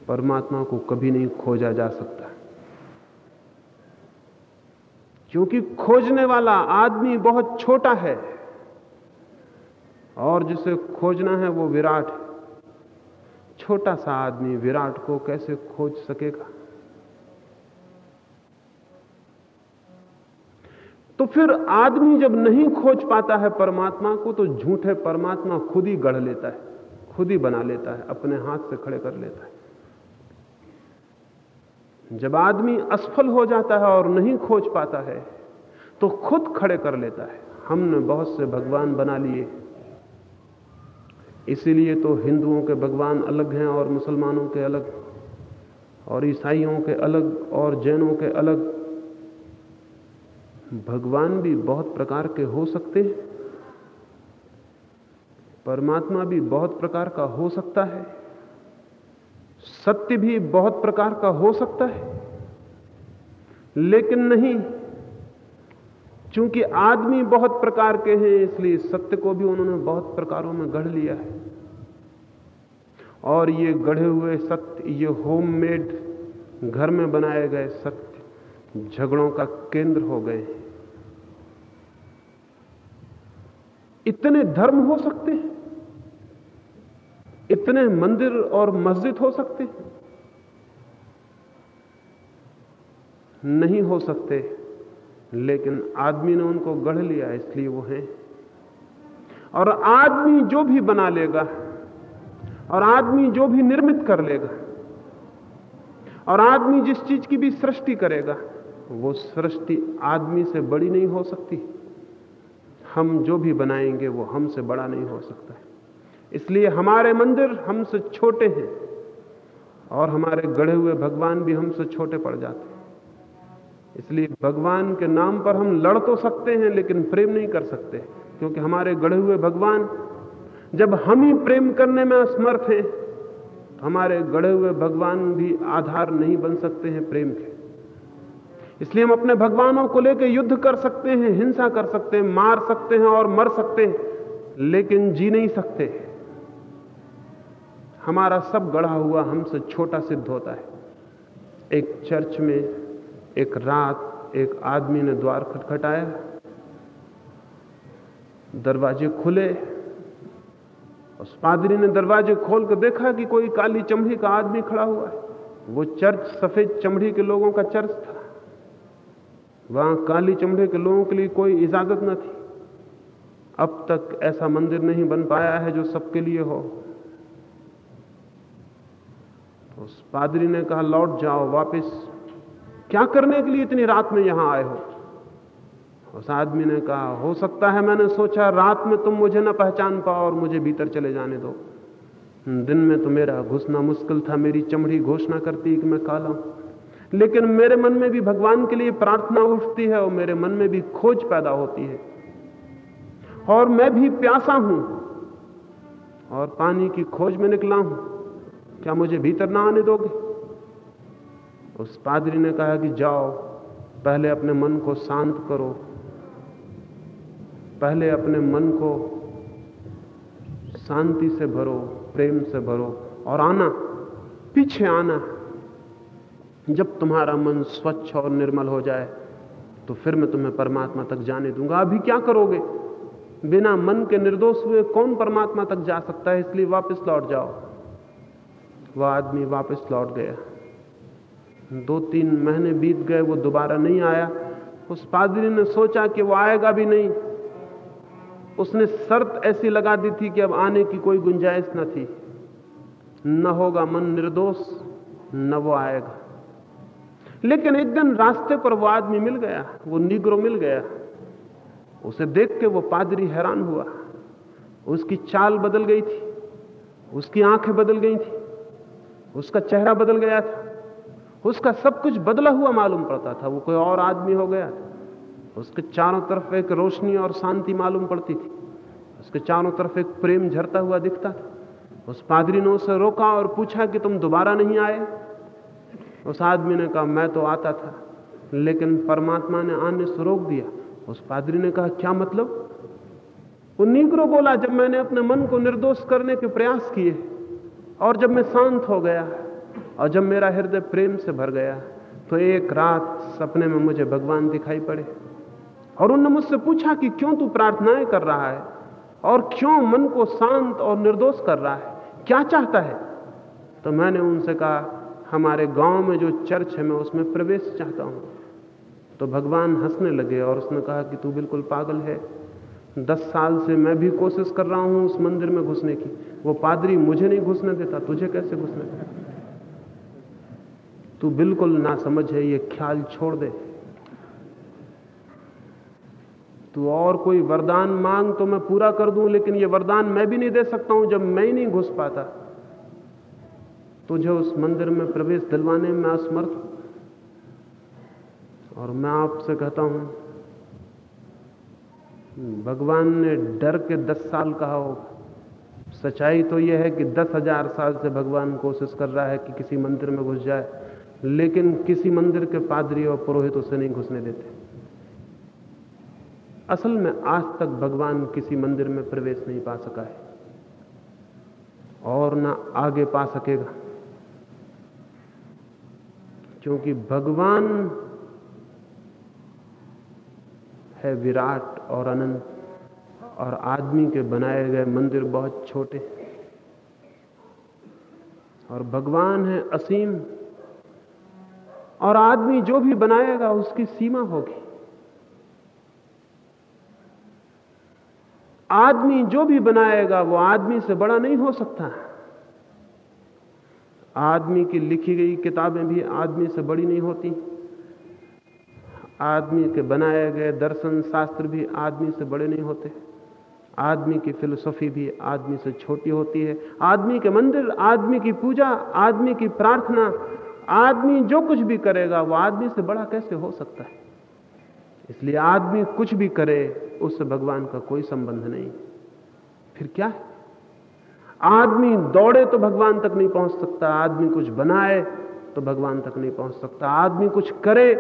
परमात्मा को कभी नहीं खोजा जा सकता। क्योंकि खोजने वाला आदमी बहुत छोटा है और जिसे खोजना है वो विराट छोटा सा आदमी विराट को कैसे खोज सकेगा? तो फिर आदमी जब नहीं खोज पाता है परमात्मा को तो झूठे परमात्मा खुद ही गढ़ लेता है, खुद ही बना लेता है, अपने हाथ से खड़े कर लेता है। जब आदमी असफल हो जाता है और नहीं खोज पाता है तो खुद खड़े कर लेता है, हमने बहुत से भगवान बना लिए। इसीलिए तो हिंदुओं के भगवान अलग हैं और मुसलमानों के अलग, और ईसाइयों के अलग, और जैनों के अलग भगवान भी बहुत प्रकार के हो सकते हैं। परमात्मा भी बहुत प्रकार का हो सकता है। सत्य भी बहुत प्रकार का हो सकता है। लेकिन नहीं, चूँकि आदमी बहुत प्रकार के हैं, इसलिए सत्य को भी उन्होंने बहुत प्रकारों में गढ़ लिया है। और ये गढ़े हुए सत्य, ये होममेड घर में बनाए गए सत्य झगड़ों का केंद्र हो गए हैं। इतने धर्म हो सकते हैं, इतने मंदिर और मस्जिद हो सकते हैं, नहीं हो सकते, लेकिन आदमी ने उनको गढ़ लिया, इसलिए वो हैं। और आदमी जो भी बना लेगा, और आदमी जो भी निर्मित कर लेगा, और आदमी जिस चीज़ की भी सृष्टि करेगा, वो सृष्टि आदमी से बड़ी नहीं हो सकती। हम जो भी बनाएँगे वो हमसे बड़ा नहीं हो सकता। इसलिए हमारे मंदिर हमसे छोटे हैं और हमारे गढ़े हुए भगवान भी हमसे छोटे पड़ जाते हैं। इसलिए भगवान के नाम पर हम लड़ तो सकते हैं, लेकिन प्रेम नहीं कर सकते, क्योंकि हमारे गढ़े हुए भगवान जब हम ही प्रेम करने में असमर्थ हैं तो हमारे गढ़े हुए भगवान भी आधार नहीं बन सकते हैं प्रेम के। इसलिए हम अपने भगवानों को लेकर युद्ध कर सकते हैं, हिंसा कर सकते हैं, मार सकते हैं और मर सकते हैं, लेकिन जी नहीं सकते। हमारा सब गढ़ा हुआ हमसे छोटा सिद्ध होता है। एक चर्च में एक रात एक आदमी ने द्वार खटखटाया। दरवाजे खुले। उस पादरी ने दरवाजे खोल कर देखा कि कोई काली चमड़ी का आदमी खड़ा हुआ है। वो चर्च सफ़ेद चमड़ी के लोगों का चर्च था। वहाँ काली चमड़े के लोगों के लिए कोई इजाज़त न थी। अब तक ऐसा मंदिर नहीं बन पाया है जो सबके लिए हो। तो उस पादरी ने कहा, लौट जाओ वापस। क्या करने के लिए इतनी रात में यहाँ आए हो? उस आदमी ने कहा, हो सकता है मैंने सोचा रात में तुम मुझे ना पहचान पाओ और मुझे भीतर चले जाने दो। दिन में तो मेरा घुसना मुश्किल था, मेरी चमड़ी घोषणा करती कि मैं काला हूँ। लेकिन मेरे मन में भी भगवान के लिए प्रार्थना उठती है और मेरे मन में भी खोज पैदा होती है। और मैं भी प्यासा हूँ और पानी की खोज में निकला हूँ। क्या मुझे भीतर ना आने दोगे? उस पादरी ने कहा कि जाओ, पहले अपने मन को शांत करो। पहले अपने मन को शांति से भरो, प्रेम से भरो और आना, पीछे आना। जब तुम्हारा मन स्वच्छ और निर्मल हो जाए तो फिर मैं तुम्हें परमात्मा तक जाने दूँगा। अभी क्या करोगे? बिना मन के निर्दोष हुए कौन परमात्मा तक जा सकता है? इसलिए वापस लौट जाओ। वह आदमी वापस लौट गया। दो तीन महीने बीत गए, वो दोबारा नहीं आया। उस पादरी ने सोचा कि वो आएगा भी नहीं। उसने शर्त ऐसी लगा दी थी कि अब आने की कोई गुंजाइश न थी। न होगा मन निर्दोष, न वो आएगा। लेकिन एक दिन रास्ते पर वो आदमी मिल गया, वो निग्रो मिल गया। उसे देख के वो पादरी हैरान हुआ। उसकी चाल बदल गई थी, उसकी आँखें बदल गई थी, उसका चेहरा बदल गया था, उसका सब कुछ बदला हुआ मालूम पड़ता था। वो कोई और आदमी हो गया था उसके चारों तरफ़ एक रोशनी और शांति मालूम पड़ती थी। उसके चारों तरफ़ एक प्रेम झरता हुआ दिखता था। उस पादरी ने उसे रोका और पूछा कि तुम दोबारा नहीं आए? उस आदमी ने कहा, मैं तो आता था, लेकिन परमात्मा ने आने से रोक दिया। उस पादरी ने कहा, क्या मतलब? वो नीग्रो बोला, जब मैंने अपने मन को निर्दोष करने के प्रयास किए और जब मैं शांत हो गया और जब मेरा हृदय प्रेम से भर गया तो एक रात सपने में मुझे भगवान दिखाई पड़े और उन्होंने मुझसे पूछा कि क्यों तू प्रार्थनाएँ कर रहा है और क्यों मन को शांत और निर्दोष कर रहा है? क्या चाहता है? तो मैंने उनसे कहा हमारे गाँव में जो चर्च है, मैं उसमें प्रवेश चाहता हूँ। तो भगवान हंसने लगे और उसने कहा कि तू बिल्कुल पागल है। दस साल से मैं भी कोशिश कर रहा हूँ उस मंदिर में घुसने की। वो पादरी मुझे नहीं घुसने देता, तुझे कैसे घुसने देता? तू बिल्कुल ना समझ है ये ख्याल छोड़ दे। तू और कोई वरदान मांग तो मैं पूरा कर दूँ, लेकिन ये वरदान मैं भी नहीं दे सकता हूँ जब मैं ही नहीं घुस पाता। तुझे उस मंदिर में प्रवेश दिलवाने में असमर्थ और मैं आपसे कहता हूँ, भगवान ने डर के दस साल कहा हो। सच्चाई तो यह है कि दस हज़ार साल से भगवान कोशिश कर रहा है कि किसी मंदिर में घुस जाए, लेकिन किसी मंदिर के पादरी और पुरोहित उसे नहीं घुसने देते। असल में आज तक भगवान किसी मंदिर में प्रवेश नहीं पा सका है, और ना आगे पा सकेगा। क्योंकि भगवान है विराट और अनंत और आदमी के बनाए गए मंदिर बहुत छोटे और भगवान है असीम और आदमी जो भी बनाएगा उसकी सीमा होगी। आदमी जो भी बनाएगा वो आदमी से बड़ा नहीं हो सकता। आदमी की लिखी गई किताबें भी आदमी से बड़ी नहीं होती। आदमी के बनाए गए दर्शन शास्त्र भी आदमी से बड़े नहीं होते। आदमी की फिलोसफी भी आदमी से छोटी होती है। आदमी के मंदिर, आदमी की पूजा, आदमी की प्रार्थना, आदमी जो कुछ भी करेगा, वो आदमी से बड़ा कैसे हो सकता है? इसलिए आदमी कुछ भी करे, उससे भगवान का कोई संबंध नहीं। फिर क्या है? आदमी दौड़े तो भगवान तक नहीं पहुँच सकता, आदमी कुछ बनाए तो भगवान तक नहीं पहुँच सकता, आदमी कुछ करे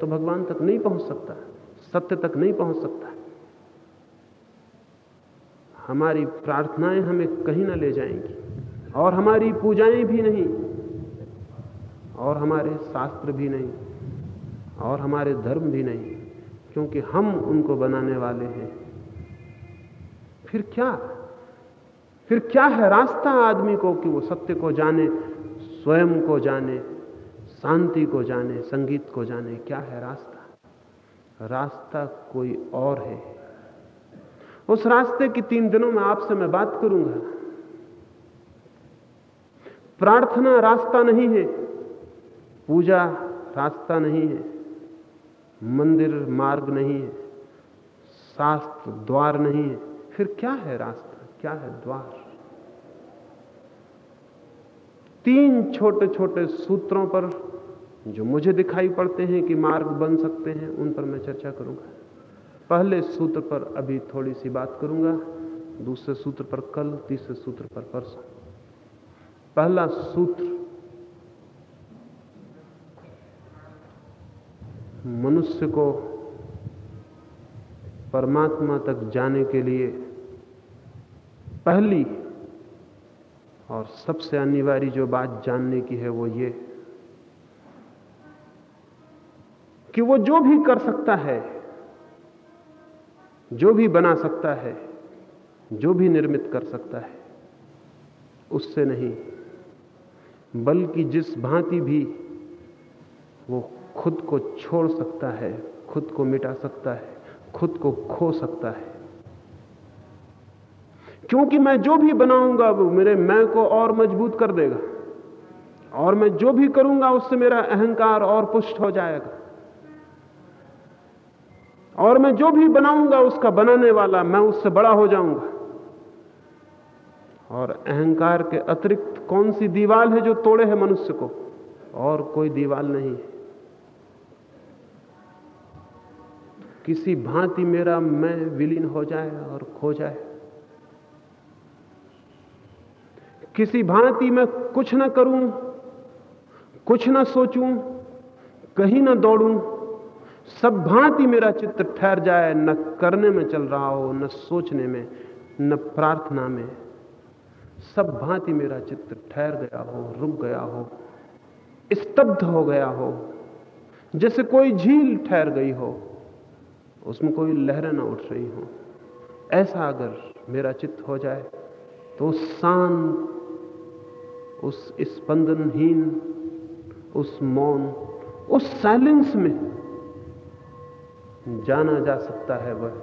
तो भगवान तक नहीं पहुँच सकता, सत्य तक नहीं पहुँच सकता। हमारी प्रार्थनाएँ हमें कहीं ना ले जाएँगी, और हमारी पूजाएँ भी नहीं, और हमारे शास्त्र भी नहीं, और हमारे धर्म भी नहीं, क्योंकि हम उनको बनाने वाले हैं। फिर क्या? फिर क्या है रास्ता आदमी को कि वो सत्य को जाने, स्वयं को जाने, शांति को जाने, संगीत को जाने? क्या है रास्ता? रास्ता कोई और है। उस रास्ते की तीन दिनों में आपसे मैं बात करूँगा। प्रार्थना रास्ता नहीं है, पूजा रास्ता नहीं है, मंदिर मार्ग नहीं है, शास्त्र द्वार नहीं है। फिर क्या है रास्ता? क्या है द्वार? तीन छोटे छोटे सूत्रों पर जो मुझे दिखाई पड़ते हैं कि मार्ग बन सकते हैं, उन पर मैं चर्चा करूँगा। पहले सूत्र पर अभी थोड़ी सी बात करूँगा, दूसरे सूत्र पर कल, तीसरे सूत्र पर परसों। पहला सूत्र, मनुष्य को परमात्मा तक जाने के लिए पहली और सबसे अनिवार्य जो बात जानने की है वो ये कि वो जो भी कर सकता है, जो भी बना सकता है, जो भी निर्मित कर सकता है, उससे नहीं, बल्कि जिस भांति भी वो खुद को छोड़ सकता है, खुद को मिटा सकता है, खुद को खो सकता है क्योंकि मैं जो भी बनाऊँगा वो मेरे मैं को और मज़बूत कर देगा। और मैं जो भी करूँगा उससे मेरा अहंकार और पुष्ट हो जाएगा। और मैं जो भी बनाऊँगा उसका बनाने वाला मैं उससे बड़ा हो जाऊँगा। और अहंकार के अतिरिक्त कौन सी दीवाल है जो तोड़े है मनुष्य को? और कोई दीवाल नहीं है। किसी भांति मेरा मैं विलीन हो जाए और खो जाए। किसी भांति मैं कुछ ना करूँ, कुछ ना सोचूं, कहीं ना दौड़ूं, सब भांति मेरा चित्त ठहर जाए, न करने में चल रहा हो, न सोचने में, न प्रार्थना में। सब भांति मेरा चित्त ठहर गया हो, रुक गया हो, स्तब्ध हो गया हो, जैसे कोई झील ठहर गई हो, उसमें कोई लहरें ना उठ रही हो। ऐसा अगर मेरा चित्त हो जाए तो शांत उस स्पंदनहीन, उस मौन, उस साइलेंस में जाना जा सकता है वह,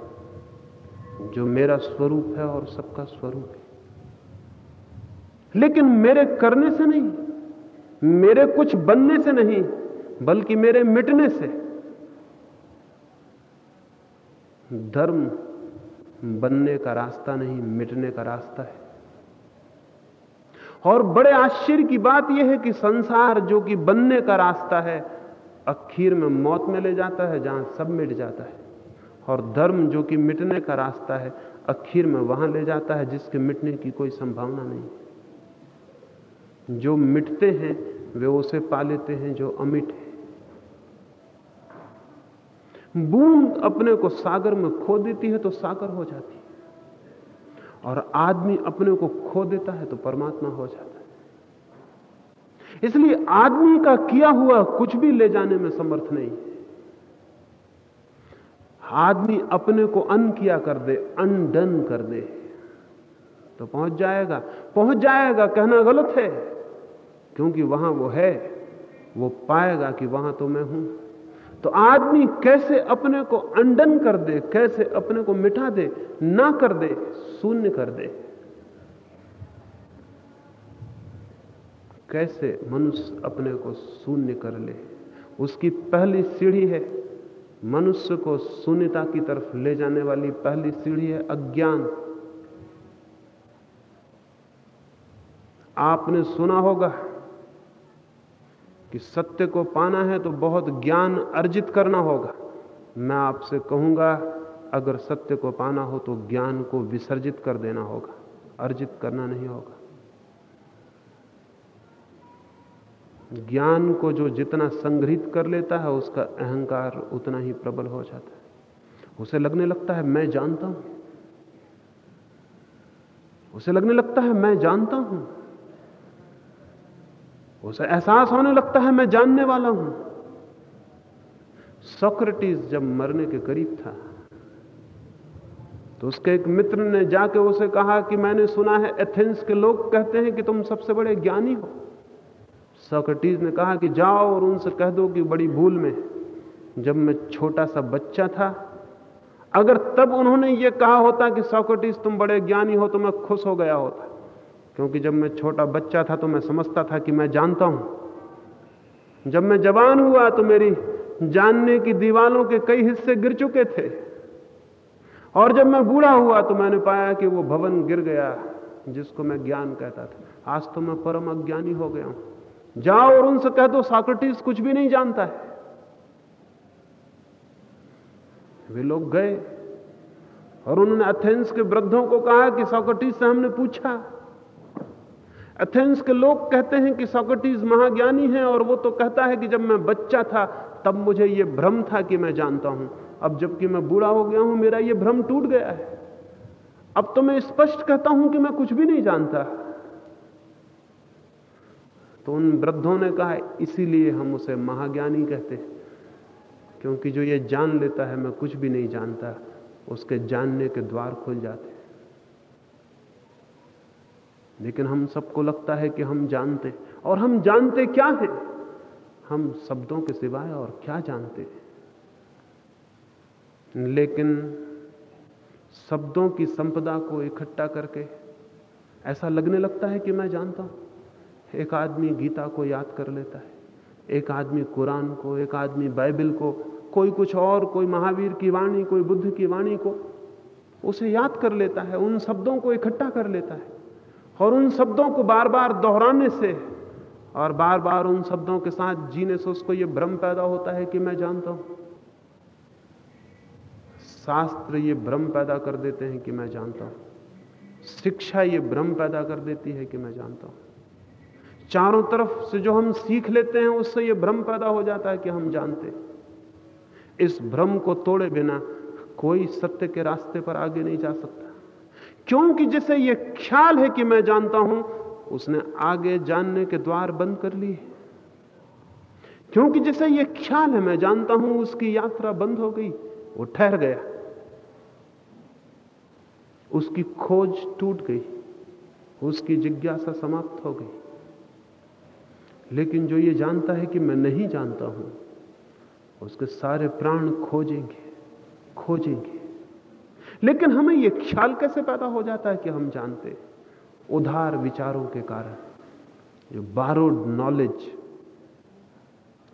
जो मेरा स्वरूप है और सबका स्वरूप है। लेकिन मेरे करने से नहीं, मेरे कुछ बनने से नहीं, बल्कि मेरे मिटने से धर्म बनने का रास्ता नहीं, मिटने का रास्ता है। और बड़े आश्चर्य की बात यह है कि संसार जो कि बनने का रास्ता है, अखीर में मौत में ले जाता है, जहाँ सब मिट जाता है। और धर्म जो कि मिटने का रास्ता है, अखीर में वहाँ ले जाता है, जिसके मिटने की कोई संभावना नहीं जो मिटते हैं, वे उसे पा लेते हैं जो अमिट है। बूंद अपने को सागर में खो देती है तो सागर हो जाती है। और आदमी अपने को खो देता है तो परमात्मा हो जाता है। इसलिए आदमी का किया हुआ कुछ भी ले जाने में समर्थ नहीं आदमी अपने को अन किया कर दे, अनडन कर दे तो पहुँच जाएगा। पहुँच जाएगा कहना गलत है, क्योंकि वहाँ वो है, वो पाएगा कि वहाँ तो मैं हूँ। तो आदमी कैसे अपने को अंडन कर दे, कैसे अपने को मिटा दे, ना कर दे, शून्य कर दे। कैसे मनुष्य अपने को शून्य कर ले? उसकी पहली सीढ़ी है, मनुष्य को शून्यता की तरफ़ ले जाने वाली पहली सीढ़ी है अज्ञान। आपने सुना होगा कि सत्य को पाना है तो बहुत ज्ञान अर्जित करना होगा। मैं आपसे कहूँगा, अगर सत्य को पाना हो तो ज्ञान को विसर्जित कर देना होगा, अर्जित करना नहीं होगा। ज्ञान को जो जितना संग्रहित कर लेता है, उसका अहंकार उतना ही प्रबल हो जाता है। उसे लगने लगता है, मैं जानता हूँ। उसे लगने लगता है, मैं जानता हूँ। उसे एहसास होने लगता है, मैं जानने वाला हूँ। सोक्रेटिस जब मरने के करीब था तो उसके एक मित्र ने जाके उसे कहा कि मैंने सुना है, एथेंस के लोग कहते हैं कि तुम सबसे बड़े ज्ञानी हो। सोक्रेटिस ने कहा कि जाओ और उनसे कह दो कि बड़ी भूल में, जब मैं छोटा सा बच्चा था, अगर तब उन्होंने यह कहा होता कि सोक्रेटिस तुम बड़े ज्ञानी हो तो मैं खुश हो गया होता। क्योंकि जब मैं छोटा बच्चा था तो मैं समझता था कि मैं जानता हूँ। जब मैं जवान हुआ तो मेरी जानने की दीवालों के कई हिस्से गिर चुके थे। और जब मैं बूढ़ा हुआ तो मैंने पाया कि वो भवन गिर गया, जिसको मैं ज्ञान कहता था। आज तो मैं परम अज्ञानी हो गया हूँ। जाओ और उनसे कह दो, साक्रेटिस कुछ भी नहीं जानता है। वे लोग गए और उन्होंने अथेंस के वृद्धों को कहा कि सोक्रेटिस से हमने पूछा एथेंस के लोग कहते हैं कि सोक्रेटिस महाज्ञानी है और वो तो कहता है कि जब मैं बच्चा था, तब मुझे ये भ्रम था कि मैं जानता हूँ। अब जबकि मैं बूढ़ा हो गया हूँ, मेरा ये भ्रम टूट गया है। अब तो मैं स्पष्ट कहता हूँ कि मैं कुछ भी नहीं जानता। तो उन वृद्धों ने कहा, इसीलिए हम उसे महाज्ञानी कहते हैं, क्योंकि जो ये जान लेता है, मैं कुछ भी नहीं जानता, उसके जानने के द्वार खुल जाते लेकिन हम सबको लगता है कि हम जानते और हम जानते क्या हैं? हम शब्दों के सिवाय और क्या जानते हैं? लेकिन शब्दों की संपदा को इकट्ठा करके ऐसा लगने लगता है कि मैं जानता हूँ। एक आदमी गीता को याद कर लेता है, एक आदमी कुरान को, एक आदमी बाइबल को, कोई कुछ और, कोई महावीर की वाणी, कोई बुद्ध की वाणी को, उसे याद कर लेता है, उन शब्दों को इकट्ठा कर लेता है। और उन शब्दों को बार बार दोहराने से और बार बार उन शब्दों के साथ जीने से उसको यह भ्रम पैदा होता है कि मैं जानता हूँ। शास्त्र ये भ्रम पैदा कर देते हैं कि मैं जानता हूँ। शिक्षा ये भ्रम पैदा कर देती है कि मैं जानता हूँ। चारों तरफ़ से जो हम सीख लेते हैं, उससे ये भ्रम पैदा हो जाता है कि हम जानते इस भ्रम को तोड़े बिना कोई सत्य के रास्ते पर आगे नहीं जा सकता। क्योंकि जिसे यह ख्याल है कि मैं जानता हूँ, उसने आगे जानने के द्वार बंद कर लिए। क्योंकि जिसे यह ख्याल है मैं जानता हूँ, उसकी यात्रा बंद हो गई, वो ठहर गया। उसकी खोज टूट गई, उसकी जिज्ञासा समाप्त हो गई। लेकिन जो ये जानता है कि मैं नहीं जानता हूँ, उसके सारे प्राण खोजेंगे खोजेंगे। लेकिन हमें यह ख्याल कैसे पैदा हो जाता है कि हम जानते उधार विचारों के कारण, जो बारोड नॉलेज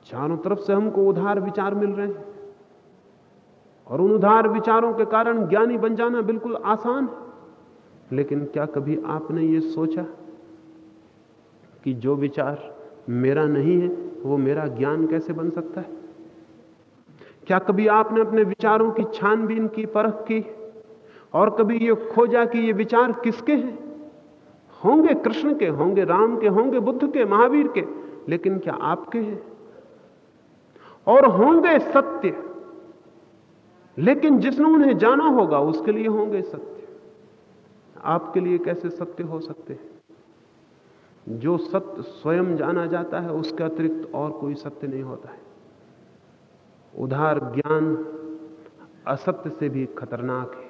चारों तरफ़ से हमको उधार विचार मिल रहे हैं। और उन उधार विचारों के कारण ज्ञानी बन जाना बिल्कुल आसान है। लेकिन क्या कभी आपने ये सोचा कि जो विचार मेरा नहीं है, वो मेरा ज्ञान कैसे बन सकता है? क्या कभी आपने अपने विचारों की छानबीन की, परख की? और कभी ये खोजा कि ये विचार किसके हैं? होंगे कृष्ण के, होंगे राम के, होंगे बुद्ध के, महावीर के, लेकिन क्या आपके हैं? और होंगे सत्य, लेकिन जिसने उन्हें जाना होगा, उसके लिए होंगे सत्य। आपके लिए कैसे सत्य हो सकते हैं? जो सत्य स्वयं जाना जाता है, उसके अतिरिक्त और कोई सत्य नहीं होता है। उधार ज्ञान असत्य से भी खतरनाक है।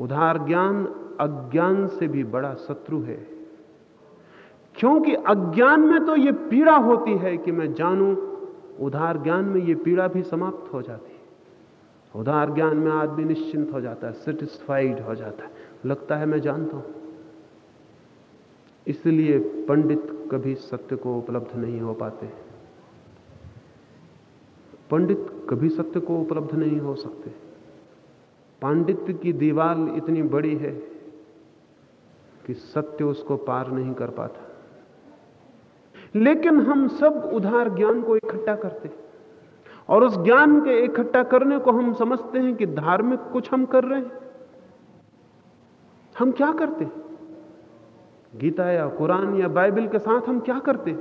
उधार ज्ञान अज्ञान से भी बड़ा शत्रु है। क्योंकि अज्ञान में तो यह पीड़ा होती है कि मैं जानूं, उधार ज्ञान में यह पीड़ा भी समाप्त हो जाती है। उदार ज्ञान में आदमी निश्चिंत हो जाता है सेटिस्फाइड हो जाता है। लगता है मैं जानता हूँ। इसलिए पंडित कभी सत्य को उपलब्ध नहीं हो पाते। पंडित कभी सत्य को उपलब्ध नहीं हो सकते। पांडित्य की दीवार इतनी बड़ी है कि सत्य उसको पार नहीं कर पाता। लेकिन हम सब उधार ज्ञान को इकट्ठा करते और उस ज्ञान के इकट्ठा करने को हम समझते हैं कि धार्मिक कुछ हम कर रहे हैं। हम क्या करते गीता या कुरान या बाइबल के साथ हम क्या करते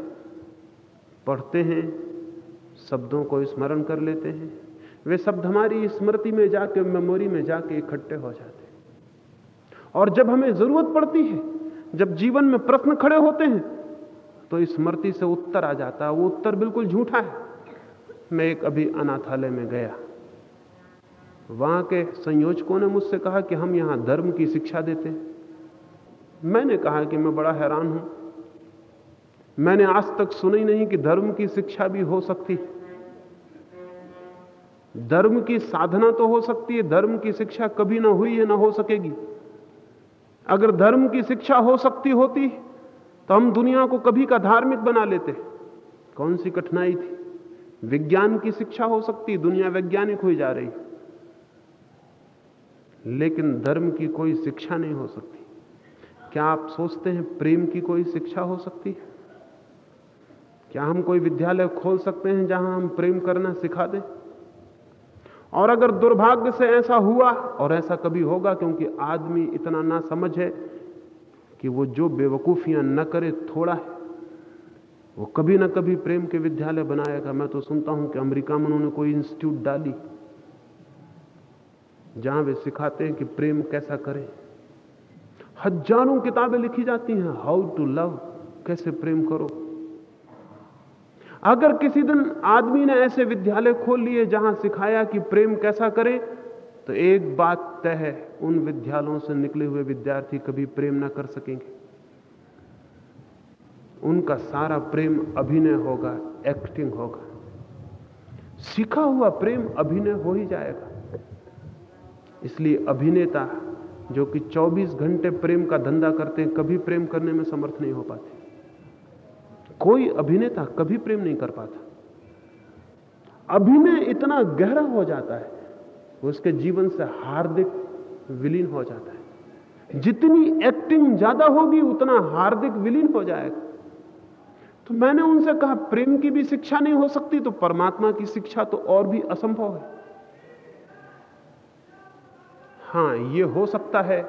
पढ़ते हैं, शब्दों को स्मरण कर लेते हैं। वे शब्द हमारी स्मृति में जाके मेमोरी में जाके इकट्ठे हो जाते हैं। और जब हमें ज़रूरत पड़ती है, जब जीवन में प्रश्न खड़े होते हैं तो स्मृति से उत्तर आ जाता है। वो उत्तर बिल्कुल झूठा है। मैं एक अभी अनाथालय में गया। वहाँ के संयोजकों ने मुझसे कहा कि हम यहाँ धर्म की शिक्षा देते मैंने कहा कि मैं बड़ा हैरान हूँ। मैंने आज तक सुना ही नहीं कि धर्म की शिक्षा भी हो सकती धर्म की साधना तो हो सकती है, धर्म की शिक्षा कभी ना हुई है, ना हो सकेगी। अगर धर्म की शिक्षा हो सकती होती तो हम दुनिया को कभी का धार्मिक बना लेते। कौन सी कठिनाई थी? विज्ञान की शिक्षा हो सकती, दुनिया वैज्ञानिक हुई जा रही। लेकिन धर्म की कोई शिक्षा नहीं हो सकती। क्या आप सोचते हैं प्रेम की कोई शिक्षा हो सकती है? क्या हम कोई विद्यालय खोल सकते हैं जहाँ हम प्रेम करना सिखा दें? और अगर दुर्भाग्य से ऐसा हुआ, और ऐसा कभी होगा, क्योंकि आदमी इतना ना समझ है कि वो जो बेवकूफियाँ न करे, थोड़ा है। वो कभी ना कभी प्रेम के विद्यालय बनाएगा। मैं तो सुनता हूँ कि अमेरिका में उन्होंने कोई इंस्टीट्यूट डाली, जहाँ वे सिखाते हैं कि प्रेम कैसा करें। हज़ारों किताबें लिखी जाती हैं हाउ टू लव कैसे प्रेम करो। अगर किसी दिन आदमी ने ऐसे विद्यालय खोल लिए जहाँ सिखाया कि प्रेम कैसा करें तो एक बात तय है, उन विद्यालयों से निकले हुए विद्यार्थी कभी प्रेम ना कर सकेंगे। उनका सारा प्रेम अभिनय होगा एक्टिंग होगा। सीखा हुआ प्रेम अभिनय हो ही जाएगा। इसलिए अभिनेता, जो कि 24 घंटे प्रेम का धंधा करते हैं, कभी प्रेम करने में समर्थ नहीं हो पाते। कोई अभिनेता कभी प्रेम नहीं कर पाता। अभिनय इतना गहरा हो जाता है उसके जीवन से हार्दिक विलीन हो जाता है। जितनी एक्टिंग ज़्यादा होगी, उतना हार्दिक विलीन हो जाएगा। तो मैंने उनसे कहा, प्रेम की भी शिक्षा नहीं हो सकती तो परमात्मा की शिक्षा तो और भी असंभव है। हाँ यह हो सकता है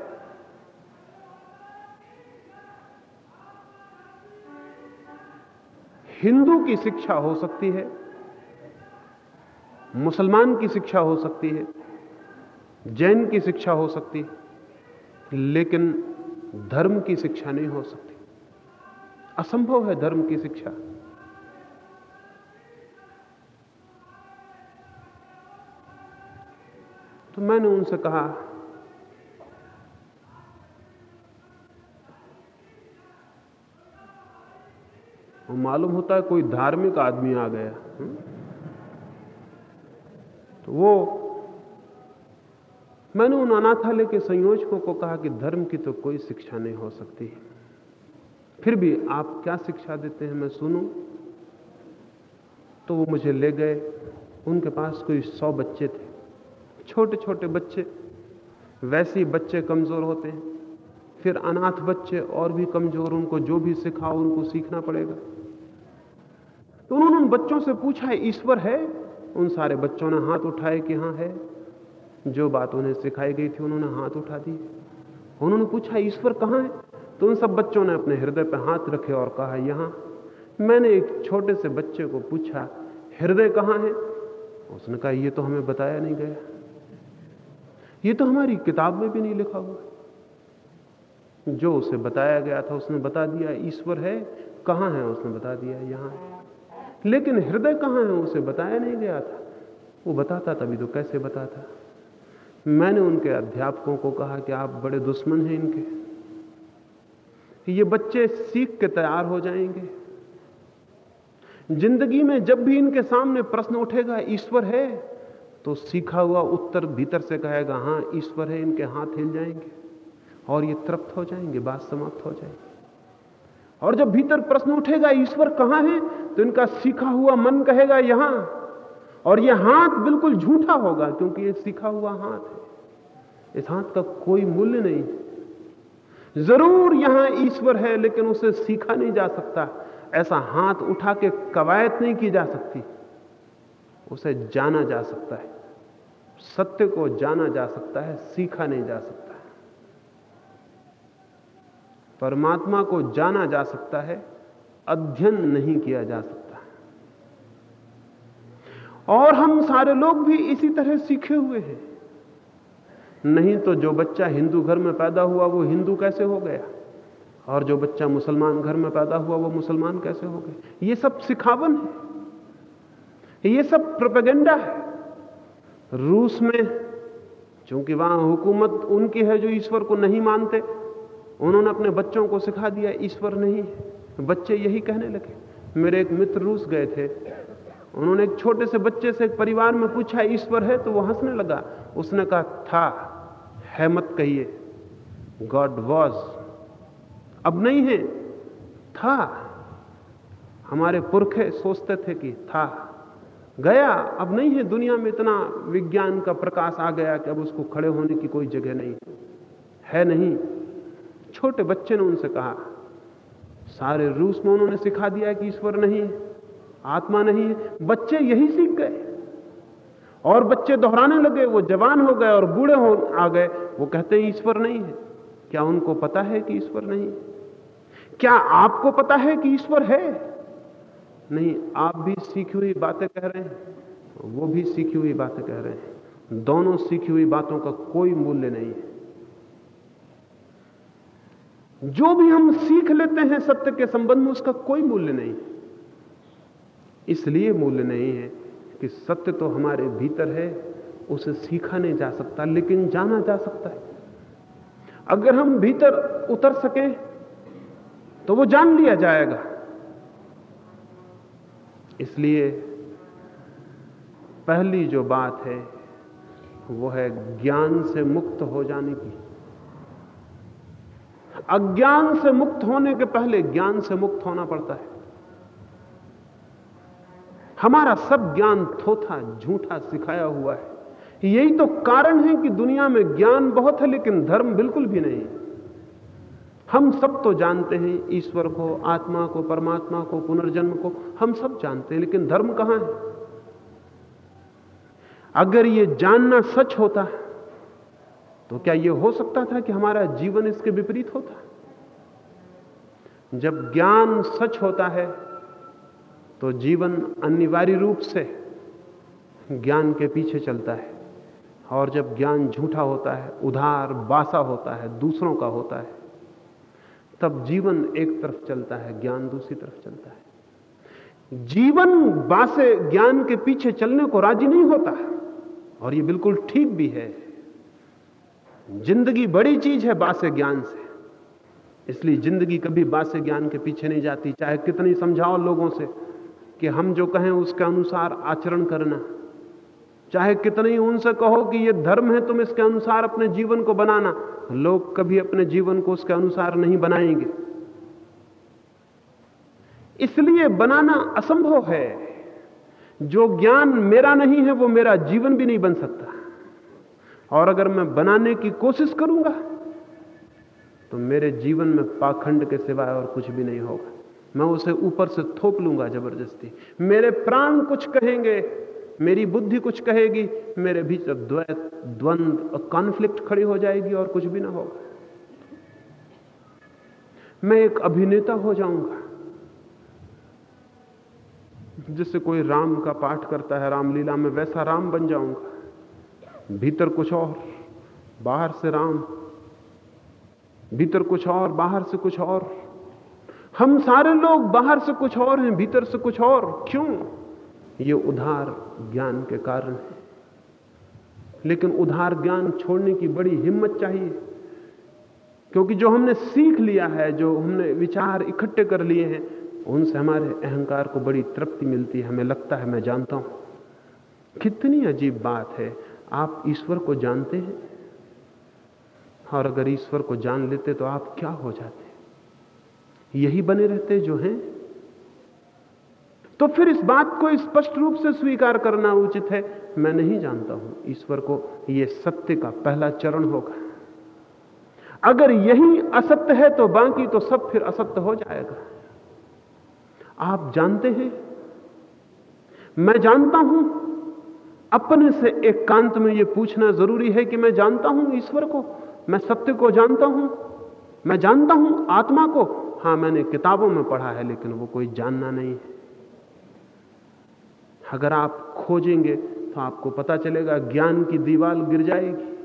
हिंदू की शिक्षा हो सकती है, मुसलमान की शिक्षा हो सकती है, जैन की शिक्षा हो सकती है, लेकिन धर्म की शिक्षा नहीं हो सकती। असंभव है धर्म की शिक्षा। तो मैंने उनसे कहा वो मालूम होता है कोई धार्मिक आदमी आ गया हुँ? तो वो, मैंने उन अनाथालय के संयोजकों को कहा कि धर्म की तो कोई शिक्षा नहीं हो सकती। फिर भी आप क्या शिक्षा देते हैं मैं सुनूं? तो वो मुझे ले गए। उनके पास कोई सौ बच्चे थे। छोटे छोटे बच्चे, वैसे ही बच्चे कमज़ोर होते हैं। फिर अनाथ बच्चे और भी कमज़ोर, उनको जो भी सिखाओ, उनको सीखना पड़ेगा। तो उन्होंने उन बच्चों से पूछा ईश्वर है? उन सारे बच्चों ने हाथ उठाए कि हाँ है। जो बात उन्हें सिखाई गई थी, उन्होंने हाथ उठा दी उन्होंने पूछा ईश्वर कहाँ है? तो उन सब बच्चों ने अपने हृदय पर हाथ रखे और कहा, यहाँ। मैंने एक छोटे से बच्चे को पूछा, हृदय कहाँ है? उसने कहा यह तो हमें बताया नहीं गया। ये तो हमारी किताब में भी नहीं लिखा हुआ जो उसे बताया गया था, उसने बता दिया, ईश्वर है? कहाँ है? उसने बता दिया, यहाँ है। लेकिन हृदय कहाँ है? उसे बताया नहीं गया था। वो बताता तभी तो कैसे बताता? मैंने उनके अध्यापकों को कहा कि आप बड़े दुश्मन हैं इनके। ये बच्चे सीख के तैयार हो जाएँगे। ज़िंदगी में जब भी इनके सामने प्रश्न उठेगा, ईश्वर है? तो सीखा हुआ उत्तर भीतर से कहेगा, हाँ, ईश्वर है, इनके हाथ हिल जाएँगे और ये तृप्त हो जाएँगे, बात समाप्त हो जाएगी। और जब भीतर प्रश्न उठेगा, ईश्वर कहाँ है? तो इनका सीखा हुआ मन कहेगा, यहाँ। और यह हाथ बिल्कुल झूठा होगा, क्योंकि यह सीखा हुआ हाथ है। इस हाथ का कोई मूल्य नहीं ज़रूर यहाँ ईश्वर है, लेकिन उसे सीखा नहीं जा सकता। ऐसा हाथ उठा के कवायत नहीं की जा सकती। उसे जाना जा सकता है। सत्य को जाना जा सकता है, सीखा नहीं जा सकता। परमात्मा को जाना जा सकता है, अध्ययन नहीं किया जा सकता। और हम सारे लोग भी इसी तरह सीखे हुए हैं। नहीं तो जो बच्चा हिंदू घर में पैदा हुआ, वो हिंदू कैसे हो गया? और जो बच्चा मुसलमान घर में पैदा हुआ, वो मुसलमान कैसे हो गए ये सब सिखावन है। ये सब प्रोपेगेंडा है। रूस में, चूँकि वहाँ हुकूमत उनकी है जो ईश्वर को नहीं मानते उन्होंने अपने बच्चों को सिखा दिया, ईश्वर नहीं। बच्चे यही कहने लगे। मेरे एक मित्र रूस गए थे। उन्होंने एक छोटे से बच्चे से एक परिवार में पूछा, ईश्वर है? तो वो हंसने लगा। उसने कहा, था, है मत कहिए। God was. अब नहीं है। था। हमारे पुरखे सोचते थे कि था। गया, अब नहीं है। दुनिया में इतना विज्ञान का प्रकाश आ गया कि अब उसको खड़े होने की कोई जगह नहीं। है नहीं। छोटे बच्चे ने उनसे कहा, सारे रूस में उन्होंने सिखा दिया कि ईश्वर नहीं है, आत्मा नहीं है, बच्चे यही सीख गए। और बच्चे दोहराने लगे, वो जवान हो गए और बूढ़े हो, आ गए। वो कहते हैं, ईश्वर नहीं है। क्या उनको पता है कि ईश्वर नहीं है? क्या आपको पता है कि ईश्वर है? नहीं, आप भी सीखी हुई बातें कह रहे हैं, वो भी सीखी हुई बातें कह रहे हैं। दोनों सीखी हुई बातों का कोई मूल्य नहीं है। जो भी हम सीख लेते हैं सत्य के संबंध में, उसका कोई मूल्य नहीं। इसलिए मूल्य नहीं है कि सत्य तो हमारे भीतर है, उसे सीखा नहीं जा सकता, लेकिन जाना जा सकता है। अगर हम भीतर उतर सकें तो वो जान लिया जाएगा। इसलिए पहली जो बात है, वो है ज्ञान से मुक्त हो जाने की। अज्ञान से मुक्त होने के पहले ज्ञान से मुक्त होना पड़ता है। हमारा सब ज्ञान थोथा झूठा सिखाया हुआ है। यही तो कारण है कि दुनिया में ज्ञान बहुत है, लेकिन धर्म बिल्कुल भी नहीं हम सब तो जानते हैं ईश्वर को, आत्मा को, परमात्मा को, पुनर्जन्म को। हम सब जानते हैं, लेकिन धर्म कहाँ है? अगर यह जानना सच होता तो क्या यह हो सकता था कि हमारा जीवन इसके विपरीत होता? जब ज्ञान सच होता है तो जीवन अनिवार्य रूप से ज्ञान के पीछे चलता है। और जब ज्ञान झूठा होता है, उधार, बासा होता है, दूसरों का होता है, तब जीवन एक तरफ़ चलता है, ज्ञान दूसरी तरफ़ चलता है। जीवन बासे ज्ञान के पीछे चलने को राज़ी नहीं होता और यह बिल्कुल ठीक भी है। ज़िंदगी बड़ी चीज़ है बासे ज्ञान से। इसलिए ज़िंदगी कभी बासे ज्ञान के पीछे नहीं जाती, चाहे कितनी समझाओ लोगों से कि हम जो कहें उसके अनुसार आचरण करना। चाहे कितनी उनसे कहो कि यह धर्म है, तुम इसके अनुसार अपने जीवन को बनाना। लोग कभी अपने जीवन को उसके अनुसार नहीं बनाएँगे। इसलिए बनाना असंभव है। जो ज्ञान मेरा नहीं है, वो मेरा जीवन भी नहीं बन सकता। और अगर मैं बनाने की कोशिश करूँगा तो मेरे जीवन में पाखंड के सिवाय और कुछ भी नहीं होगा। मैं उसे ऊपर से थोप लूँगा ज़बरदस्ती। मेरे प्राण कुछ कहेंगे, मेरी बुद्धि कुछ कहेगी, मेरे भीतर द्वैत, द्वंद और कॉन्फ्लिक्ट खड़ी हो जाएगी और कुछ भी ना होगा। मैं एक अभिनेता हो जाऊँगा, जिससे कोई राम का पाठ करता है, रामलीला में वैसा राम बन जाऊँगा। भीतर कुछ और, बाहर से राम, भीतर कुछ और, बाहर से कुछ और। हम सारे लोग बाहर से कुछ और हैं, भीतर से कुछ और, क्यों? ये उधार ज्ञान के कारण है। लेकिन उधार ज्ञान छोड़ने की बड़ी हिम्मत चाहिए, क्योंकि जो हमने सीख लिया है, जो हमने विचार इकट्ठे कर लिए हैं, उनसे हमारे अहंकार को बड़ी तृप्ति मिलती है। हमें लगता है, मैं जानता हूँ। कितनी अजीब बात है। आप ईश्वर को जानते हैं? और अगर ईश्वर को जान लेते तो आप क्या हो जाते? यही बने रहते जो हैं? तो फिर इस बात को स्पष्ट रूप से स्वीकार करना उचित है। मैं नहीं जानता हूँ ईश्वर को यह सत्य का पहला चरण होगा। अगर यही असत्य है तो बाकी तो सब फिर असत्य हो जाएगा। आप जानते हैं? मैं जानता हूँ अपने से एकांत एक में यह पूछना ज़रूरी है कि मैं जानता हूँ ईश्वर को, मैं सत्य को जानता हूँ, मैं जानता हूँ आत्मा को। हाँ, मैंने किताबों में पढ़ा है, लेकिन वो कोई जानना नहीं है। अगर आप खोजेंगे तो आपको पता चलेगा, ज्ञान की दीवार गिर जाएगी।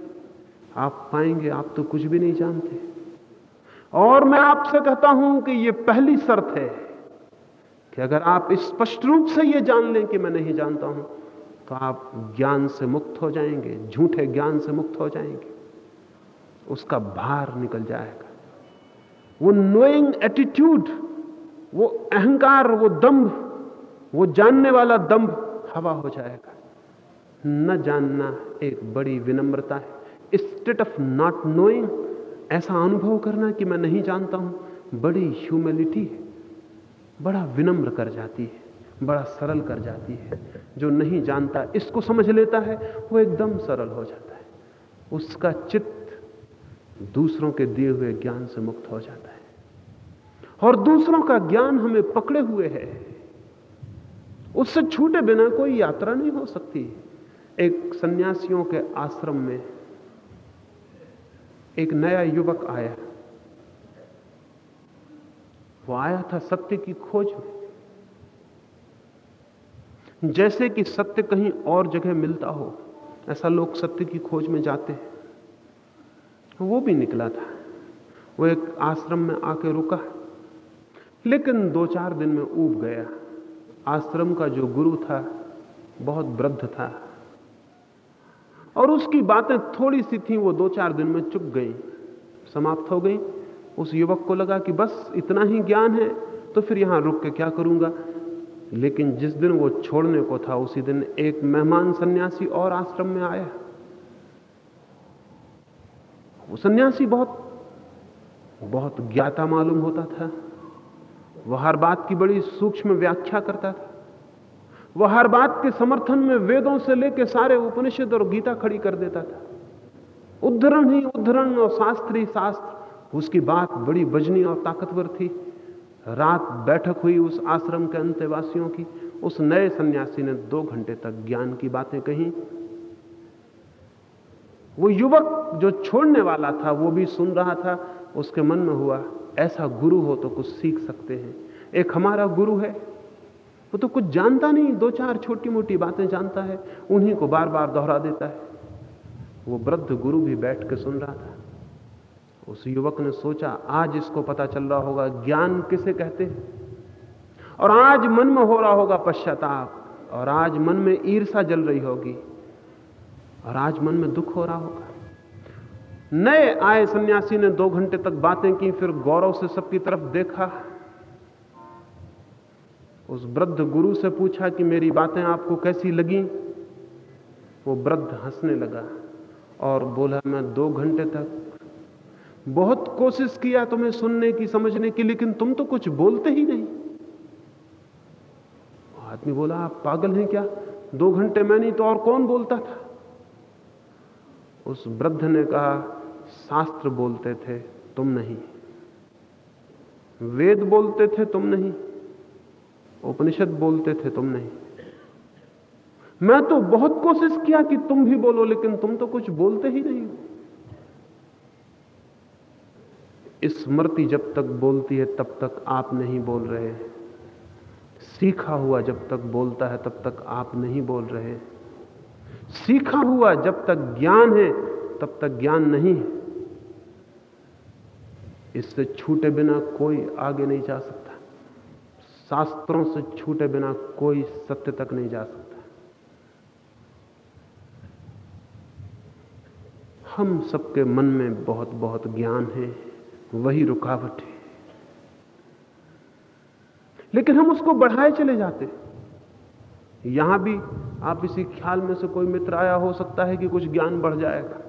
आप पाएँगे, आप तो कुछ भी नहीं जानते। और मैं आपसे कहता हूँ कि यह पहली शर्त है कि अगर आप स्पष्ट रूप से यह जान लें कि मैं नहीं जानता हूँ तो आप ज्ञान से मुक्त हो जाएँगे, झूठे ज्ञान से मुक्त हो जाएँगे। उसका भार निकल जाएगा। वो नोइंग एटीट्यूड वो अहंकार, वो दंभ वो जानने वाला दंभ हवा हो जाएगा। न जानना एक बड़ी विनम्रता है। स्टेट ऑफ़ नॉट नोइंग ऐसा अनुभव करना कि मैं नहीं जानता हूँ, बड़ी ह्यूमिलिटी है, बड़ा विनम्र कर जाती है। बड़ा सरल कर जाती है। जो नहीं जानता, इसको समझ लेता है, वो एकदम सरल हो जाता है। उसका चित्त दूसरों के दिए हुए ज्ञान से मुक्त हो जाता है। और दूसरों का ज्ञान हमें पकड़े हुए है। उससे छूटे बिना कोई यात्रा नहीं हो सकती। एक सन्यासियों के आश्रम में एक नया युवक आया। वो आया था सत्य की खोज में। जैसे कि सत्य कहीं और जगह मिलता हो, ऐसा लोग सत्य की खोज में जाते हैं। वो भी निकला था। वो एक आश्रम में आके रुका, लेकिन दो चार दिन में ऊब गया। आश्रम का जो गुरु था, बहुत वृद्ध था। और उसकी बातें थोड़ी सी थी, वो दो चार दिन में चुप गई, समाप्त हो गई। उस युवक को लगा कि बस इतना ही ज्ञान है तो फिर यहाँ रुक के क्या करूँगा? लेकिन जिस दिन वो छोड़ने को था, उसी दिन एक मेहमान सन्यासी और आश्रम में आया। वो सन्यासी बहुत बहुत ज्ञाता मालूम होता था। वह हर बात की बड़ी सूक्ष्म व्याख्या करता था। वह हर बात के समर्थन में वेदों से लेकर सारे उपनिषद और गीता खड़ी कर देता था। उद्धरण ही उद्धरण और शास्त्री शास्त्र। उसकी बात बड़ी बजनी और ताकतवर थी। रात बैठक हुई उस आश्रम के अंत्यवासियों की। उस नए सन्यासी ने दो घंटे तक ज्ञान की बातें कही। वो युवक जो छोड़ने वाला था, वो भी सुन रहा था। उसके मन में हुआ, ऐसा गुरु हो तो कुछ सीख सकते हैं। एक हमारा गुरु है। वो तो कुछ जानता नहीं, दो चार छोटी मोटी बातें जानता है। उन्हीं को बार बार दोहरा देता है। वो वृद्ध गुरु भी बैठ के सुन रहा था। उस युवक ने सोचा, आज इसको पता चल रहा होगा, ज्ञान किसे कहते हैं? और आज मन में हो रहा होगा पश्चाताप, और आज मन में ईर्षा जल रही होगी, और आज मन में दुख हो रहा होगा। नए आए सन्यासी ने दो घंटे तक बातें की, फिर गौरव से सबकी तरफ़ देखा। उस वृद्ध गुरु से पूछा कि मेरी बातें आपको कैसी लगी? वो वृद्ध हंसने लगा और बोला, मैं दो घंटे तक बहुत कोशिश किया तुम्हें सुनने की, समझने की, लेकिन तुम तो कुछ बोलते ही नहीं। आदमी बोला, आप पागल हैं क्या? दो घंटे मैं नहीं तो और कौन बोलता था? उस वृद्ध ने कहा, शास्त्र बोलते थे, तुम नहीं। वेद बोलते थे, तुम नहीं। उपनिषद बोलते थे, तुम नहीं। मैं तो बहुत कोशिश किया कि तुम भी बोलो, लेकिन तुम तो कुछ बोलते ही नहीं स्मृति जब तक बोलती है, तब तक आप नहीं बोल रहे सीखा हुआ जब तक बोलता है, तब तक आप नहीं बोल रहे सीखा हुआ जब तक ज्ञान है, तब तक ज्ञान नहीं है। इससे छूटे बिना कोई आगे नहीं जा सकता। शास्त्रों से छूटे बिना कोई सत्य तक नहीं जा सकता। हम सबके मन में बहुत बहुत ज्ञान है। वही रुकावट है। लेकिन हम उसको बढ़ाए चले जाते। यहाँ भी आप इसी ख्याल में से कोई मित्र आया, हो सकता है कि कुछ ज्ञान बढ़ जाएगा।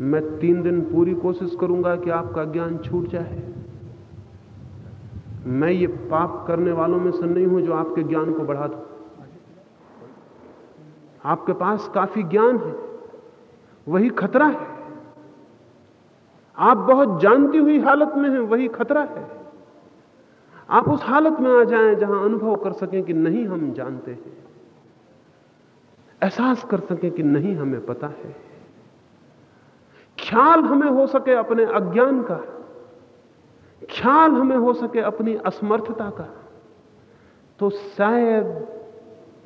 मैं तीन दिन पूरी कोशिश करूँगा कि आपका ज्ञान छूट जाए। मैं ये पाप करने वालों में से नहीं हूँ जो आपके ज्ञान को बढ़ा दू। आपके पास काफ़ी ज्ञान है, वही खतरा है। आप बहुत जानती हुई हालत में हैं, वही खतरा है। आप उस हालत में आ जाएँ जहाँ अनुभव कर सकें कि नहीं हम जानते हैं। एहसास कर सकें कि नहीं हमें पता है। ख्याल हमें हो सके अपने अज्ञान का। ख्याल हमें हो सके अपनी असमर्थता का। तो शायद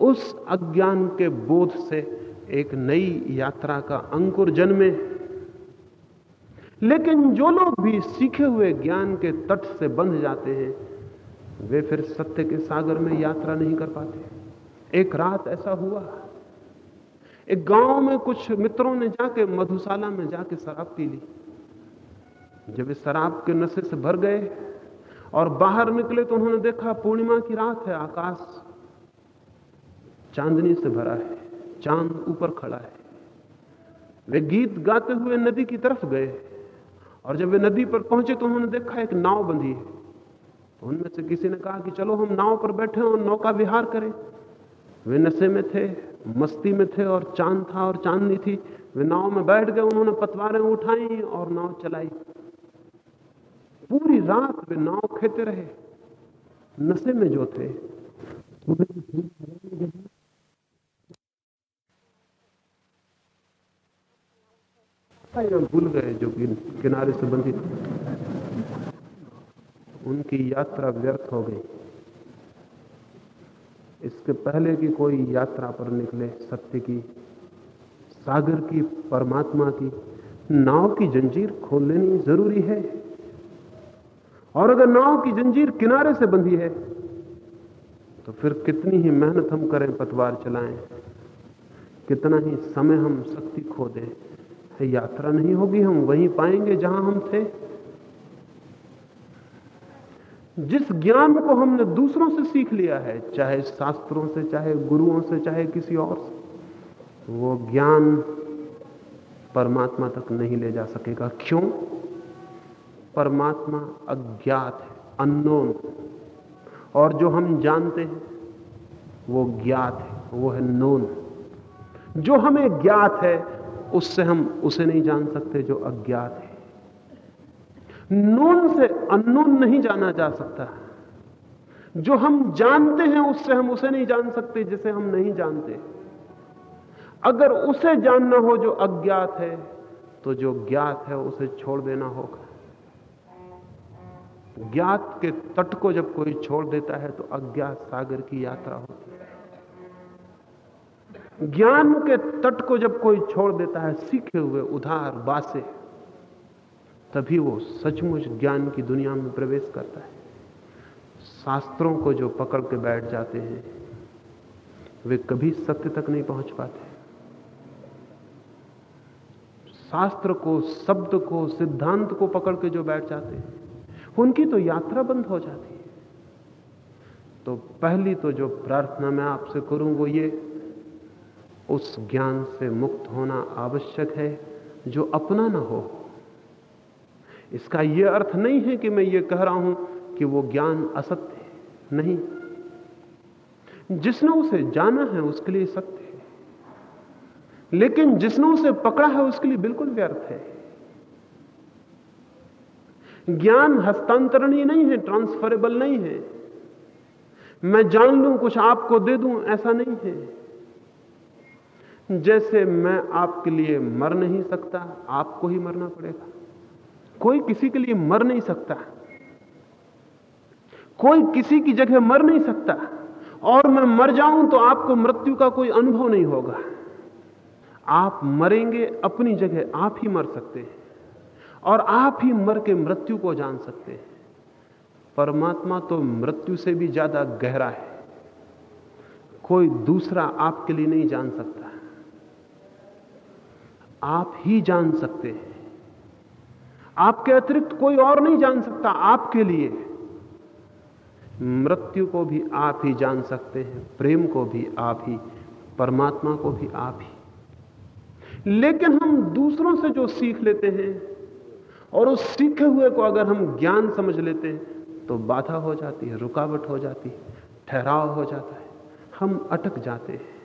उस अज्ञान के बोध से एक नई यात्रा का अंकुर जन्मे। लेकिन जो लोग भी सीखे हुए ज्ञान के तट से बंध जाते हैं, वे फिर सत्य के सागर में यात्रा नहीं कर पाते। एक रात ऐसा हुआ। एक गाँव में कुछ मित्रों ने जाके मधुशाला में जाके शराब पी ली। जब इस शराब के नशे से भर गए और बाहर निकले तो उन्होंने देखा पूर्णिमा की रात है, आकाश चांदनी से भरा है, चाँद ऊपर खड़ा है। वे गीत गाते हुए नदी की तरफ़ गए। और जब वे नदी पर पहुँचे तो उन्होंने देखा एक नाव बंधी है। तो उनमें से किसी ने कहा कि चलो हम नाव पर बैठे और नौका विहार करें। वे नशे में थे, मस्ती में थे और चाँद था और चांदनी थी। वे नाव में बैठ गए, उन्होंने पतवारें उठाई और नाव चलाई। पूरी रात वे नाव खेते रहे, नशे में जो थे। भूल गए जो किनारे से बंधी उनकी यात्रा व्यर्थ हो गई। इसके पहले कि कोई यात्रा पर निकले सत्य की, सागर की, परमात्मा की, नाव की जंजीर खोल लेनी ज़रूरी है। और अगर नाव की जंजीर किनारे से बंधी है तो फिर कितनी ही मेहनत हम करें, पतवार चलाएँ, कितना ही समय हम शक्ति खो दें। यात्रा नहीं होगी, हम वहीं पाएँगे जहाँ हम थे। जिस ज्ञान को हमने दूसरों से सीख लिया है, चाहे शास्त्रों से, चाहे गुरुओं से, चाहे किसी और से, वो ज्ञान परमात्मा तक नहीं ले जा सकेगा। क्यों? परमात्मा अज्ञात है अननोन और जो हम जानते हैं, वो ज्ञात है, वो है नोन जो हमें ज्ञात है उससे हम उसे नहीं जान सकते जो अज्ञात है। नोन से अननोन नहीं जाना जा सकता। जो हम जानते हैं, उससे हम उसे नहीं जान सकते, जिसे हम नहीं जानते। अगर उसे जानना हो जो अज्ञात है तो जो ज्ञात है, उसे छोड़ देना होगा। ज्ञात के तट को जब कोई छोड़ देता है तो अज्ञात सागर की यात्रा होती है। ज्ञान के तट को जब कोई छोड़ देता है, सीखे हुए उधार, बासे, तभी वो सचमुच ज्ञान की दुनिया में प्रवेश करता है। शास्त्रों को जो पकड़ के बैठ जाते हैं, वे कभी सत्य तक नहीं पहुँच पाते। शास्त्र को, शब्द को, सिद्धांत को पकड़ के जो बैठ जाते हैं, उनकी तो यात्रा बंद हो जाती है। तो पहली तो जो प्रार्थना मैं आपसे करूँ वो ये उस ज्ञान से मुक्त होना आवश्यक है, जो अपना ना हो। इसका यह अर्थ नहीं है कि मैं ये कह रहा हूँ कि वो ज्ञान असत्य है। नहीं। जिसने उसे जाना है, उसके लिए सत्य है। लेकिन जिसने उसे पकड़ा है, उसके लिए बिल्कुल व्यर्थ है। ज्ञान हस्तांतरणीय नहीं है, ट्रांसफरेबल नहीं है। मैं जान लूँ, कुछ आपको दे दूँ, ऐसा नहीं है। जैसे मैं आपके लिए मर नहीं सकता, आपको ही मरना पड़ेगा। कोई किसी के लिए मर नहीं सकता। कोई किसी की जगह मर नहीं सकता। और मैं मर जाऊँ तो आपको मृत्यु का कोई अनुभव नहीं होगा। आप मरेंगे, अपनी जगह आप ही मर सकते हैं। और आप ही मर के मृत्यु को जान सकते हैं। परमात्मा तो मृत्यु से भी ज़्यादा गहरा है। कोई दूसरा आपके लिए नहीं जान सकता। आप ही जान सकते हैं। आपके अतिरिक्त कोई और नहीं जान सकता आपके लिए। मृत्यु को भी आप ही जान सकते हैं, प्रेम को भी आप ही, परमात्मा को भी आप ही। लेकिन हम दूसरों से जो सीख लेते हैं और उस सीखे हुए को अगर हम ज्ञान समझ लेते हैं तो बाधा हो जाती है, रुकावट हो जाती है, ठहराव हो जाता है। हम अटक जाते हैं।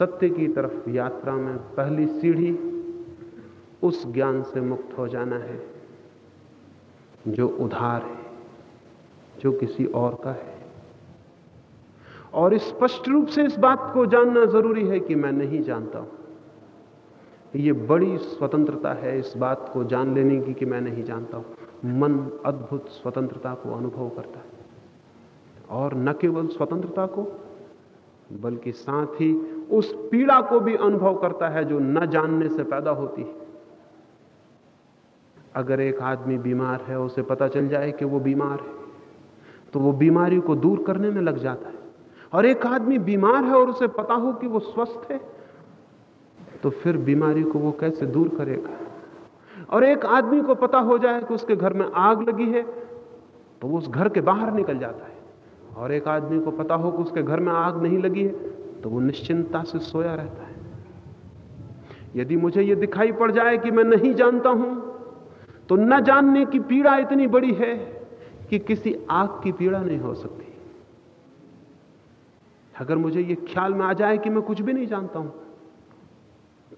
सत्य की तरफ़ यात्रा में पहली सीढ़ी उस ज्ञान से मुक्त हो जाना है, जो उधार है, जो किसी और का है। और स्पष्ट रूप से इस बात को जानना ज़रूरी है कि मैं नहीं जानता हूँ। यह बड़ी स्वतंत्रता है इस बात को जान लेने की कि मैं नहीं जानता हूँ। मन अद्भुत स्वतंत्रता को अनुभव करता है। और न केवल स्वतंत्रता को बल्कि साथ ही उस पीड़ा को भी अनुभव करता है जो न जानने से पैदा होती है। अगर एक आदमी बीमार है, उसे पता चल जाए कि वो बीमार है तो वो बीमारी को दूर करने में लग जाता है। और एक आदमी बीमार है और उसे पता हो कि वो स्वस्थ है तो फिर बीमारी को वो कैसे दूर करेगा? और एक आदमी को पता हो जाए कि उसके घर में आग लगी है तो वो उस घर के बाहर निकल जाता है। और एक आदमी को पता हो कि उसके घर में आग नहीं लगी है तो वो निश्चिंता से सोया रहता है। यदि मुझे यह दिखाई पड़ जाए कि मैं नहीं जानता हूँ तो न जानने की पीड़ा इतनी बड़ी है कि किसी आग की पीड़ा नहीं हो सकती। अगर मुझे यह ख्याल में आ जाए कि मैं कुछ भी नहीं जानता हूँ,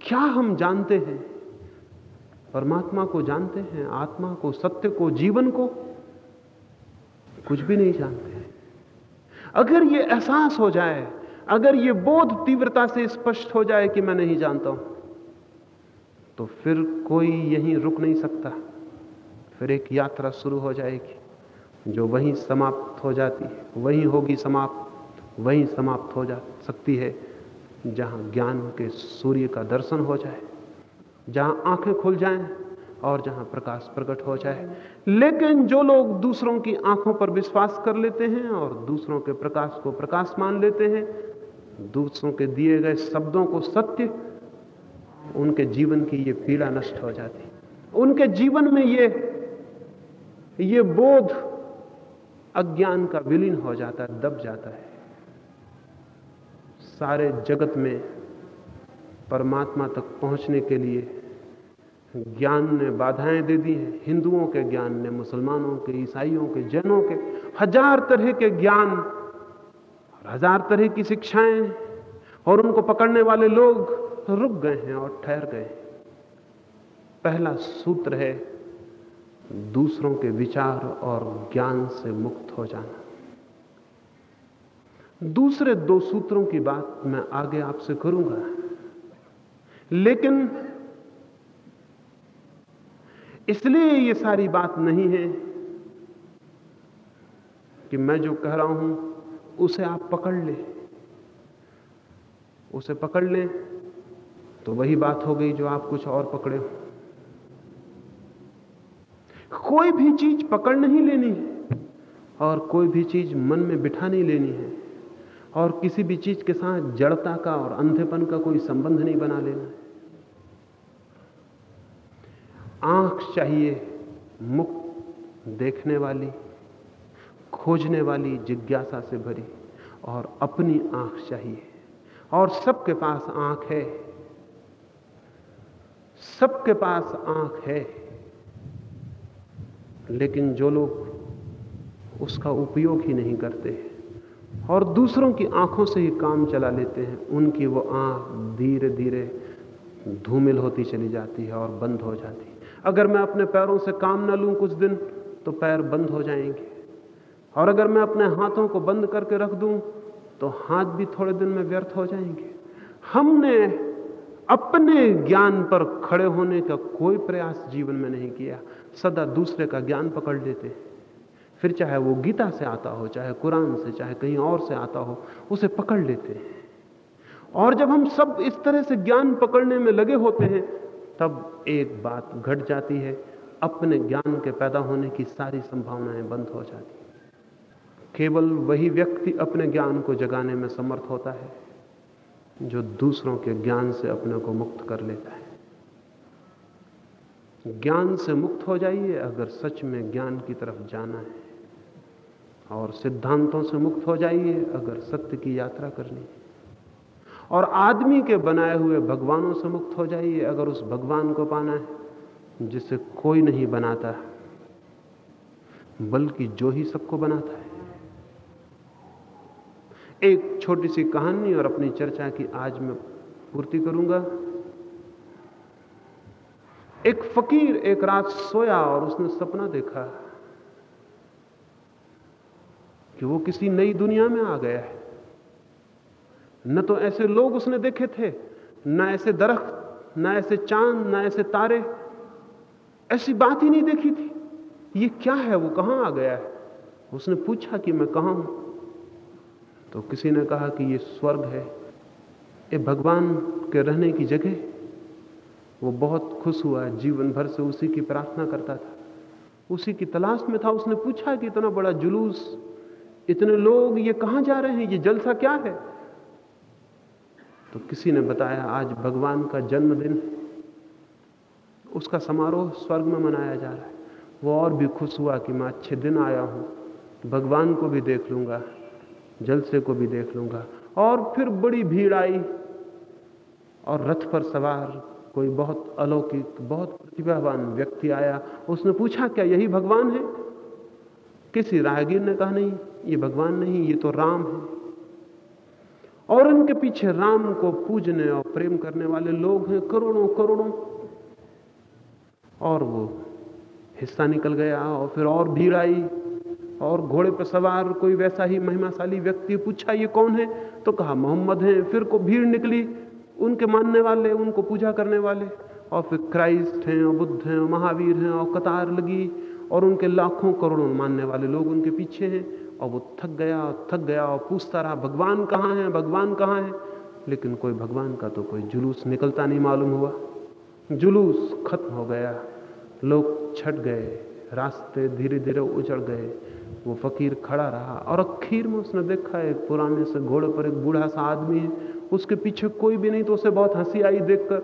क्या हम जानते हैं? परमात्मा को जानते हैं, आत्मा को, सत्य को, जीवन को? कुछ भी नहीं जानते अगर ये एहसास हो जाए, अगर ये बोध तीव्रता से स्पष्ट हो जाए कि मैं नहीं जानता हूँ तो फिर कोई यहीं रुक नहीं सकता। फिर एक यात्रा शुरू हो जाएगी, जो वहीं समाप्त हो जाती है। वहीं होगी समाप्त, वहीं समाप्त हो जा सकती है, जहाँ ज्ञान के सूर्य का दर्शन हो जाए, जहाँ आँखें खुल जाएँ और जहाँ प्रकाश प्रकट हो जाए। लेकिन जो लोग दूसरों की आँखों पर विश्वास कर लेते हैं और दूसरों के प्रकाश को प्रकाश मान लेते हैं, दूसरों के दिए गए शब्दों को सत्य, उनके जीवन की ये पीड़ा नष्ट हो जाती। उनके जीवन में ये ये बोध अज्ञान का विलीन हो जाता है दब जाता है। सारे जगत में परमात्मा तक पहुँचने के लिए ज्ञान ने बाधाएँ दे दी हैं। हिंदुओं के ज्ञान ने, मुसलमानों के, ईसाइयों के, जैनों के, हज़ार तरह के ज्ञान हज़ार तरह की शिक्षाएँ और उनको पकड़ने वाले लोग रुक गए हैं और ठहर गए हैं। पहला सूत्र है, दूसरों के विचार और ज्ञान से मुक्त हो जाना। दूसरे दो सूत्रों की बात मैं आगे आपसे करूँगा। लेकिन इसलिए ये सारी बात नहीं है कि मैं जो कह रहा हूँ, उसे आप पकड़ ले। उसे पकड़ लें तो वही बात हो गई जो आप कुछ और पकड़े हो। कोई भी चीज़ पकड़ नहीं लेनी है, और कोई भी चीज़ मन में बिठा नहीं लेनी है, और किसी भी चीज़ के साथ जड़ता का और अंधेपन का कोई संबंध नहीं बना लेना है। आँख चाहिए मुक्त देखने वाली, खोजने वाली जिज्ञासा से भरी और अपनी आँख चाहिए। और सबके पास आँख है, सबके पास आँख है, लेकिन जो लोग उसका उपयोग ही नहीं करते और दूसरों की आँखों से ही काम चला लेते हैं, उनकी वो आँख धीरे धीरे धूमिल होती चली जाती है और बंद हो जाती है। अगर मैं अपने पैरों से काम ना लूँ कुछ दिन तो पैर बंद हो जाएँगे। और अगर मैं अपने हाथों को बंद करके रख दूँ तो हाथ भी थोड़े दिन में व्यर्थ हो जाएँगे। हमने अपने ज्ञान पर खड़े होने का कोई प्रयास जीवन में नहीं किया। सदा दूसरे का ज्ञान पकड़ लेते हैं। फिर चाहे वो गीता से आता हो, चाहे कुरान से, चाहे कहीं और से आता हो, उसे पकड़ लेते हैं। और जब हम सब इस तरह से ज्ञान पकड़ने में लगे होते हैं तब एक बात घट जाती है, अपने ज्ञान के पैदा होने की सारी संभावनाएँ बंद हो जाती केवल वही व्यक्ति अपने ज्ञान को जगाने में समर्थ होता है, जो दूसरों के ज्ञान से अपने को मुक्त कर लेता है। ज्ञान से मुक्त हो जाइए अगर सच में ज्ञान की तरफ़ जाना है, और सिद्धांतों से मुक्त हो जाइए अगर सत्य की यात्रा करनी है। और आदमी के बनाए हुए भगवानों से मुक्त हो जाइए अगर उस भगवान को पाना है, जिसे कोई नहीं बनाता। बल्कि जो ही सबको बनाता है। एक छोटी सी कहानी और अपनी चर्चा की आज मैं पूर्ति करूँगा। एक फकीर एक रात सोया और उसने सपना देखा कि वो किसी नई दुनिया में आ गया है। न तो ऐसे लोग उसने देखे थे, न ऐसे दरख्त, न ऐसे चाँद, न ऐसे तारे। ऐसी बात ही नहीं देखी थी। ये क्या है? वो कहाँ आ गया है? उसने पूछा कि मैं कहाँ हूँ? तो किसी ने कहा कि ये स्वर्ग है। ये भगवान के रहने की जगह। वो बहुत खुश हुआ, जीवन भर से उसी की प्रार्थना करता था। उसी की तलाश में था। उसने पूछा कि इतना बड़ा जुलूस, इतने लोग ये कहाँ जा रहे हैं? ये जलसा क्या है? तो किसी ने बताया, आज भगवान का जन्मदिन उसका समारोह स्वर्ग में मनाया जा रहा है। वो और भी खुश हुआ कि मैं अच्छे दिन आया हूँ। भगवान को भी देख लूँगा, जलसे को भी देख लूँगा। और फिर बड़ी भीड़ आई और रथ पर सवार कोई बहुत अलौकिक, बहुत प्रतिभावान व्यक्ति आया। उसने पूछा, क्या यही भगवान है? किसी राहगीर ने कहा, नहीं, ये भगवान नहीं, ये तो राम है। और इनके पीछे राम को पूजने और प्रेम करने वाले लोग हैं करोड़ों करोड़ों। और वो हिस्सा निकल गया और फिर और भीड़ आई और घोड़े पर सवार कोई वैसा ही महिमाशाली व्यक्ति पूछा, ये कौन है? तो कहा, मोहम्मद है। फिर को भीड़ निकली, उनके मानने वाले, उनको पूजा करने वाले। और फिर क्राइस्ट हैं, और बुद्ध हैं महावीर हैं, और कतार लगी और उनके लाखों करोड़ों मानने वाले लोग उनके पीछे हैं। और वो थक गया और थक गया और पूछता रहा, भगवान कहाँ है? भगवान कहाँ है? लेकिन कोई भगवान का तो कोई जुलूस निकलता नहीं मालूम हुआ। जुलूस खत्म हो गया। लोग छट गए, रास्ते धीरे धीरे उजड़ गए। वो फकीर खड़ा रहा और अखीर में उसने देखा, एक पुराने से घोड़े पर एक बूढ़ा सा आदमी है। उसके पीछे कोई भी नहीं तो उसे बहुत हँसी आई देखकर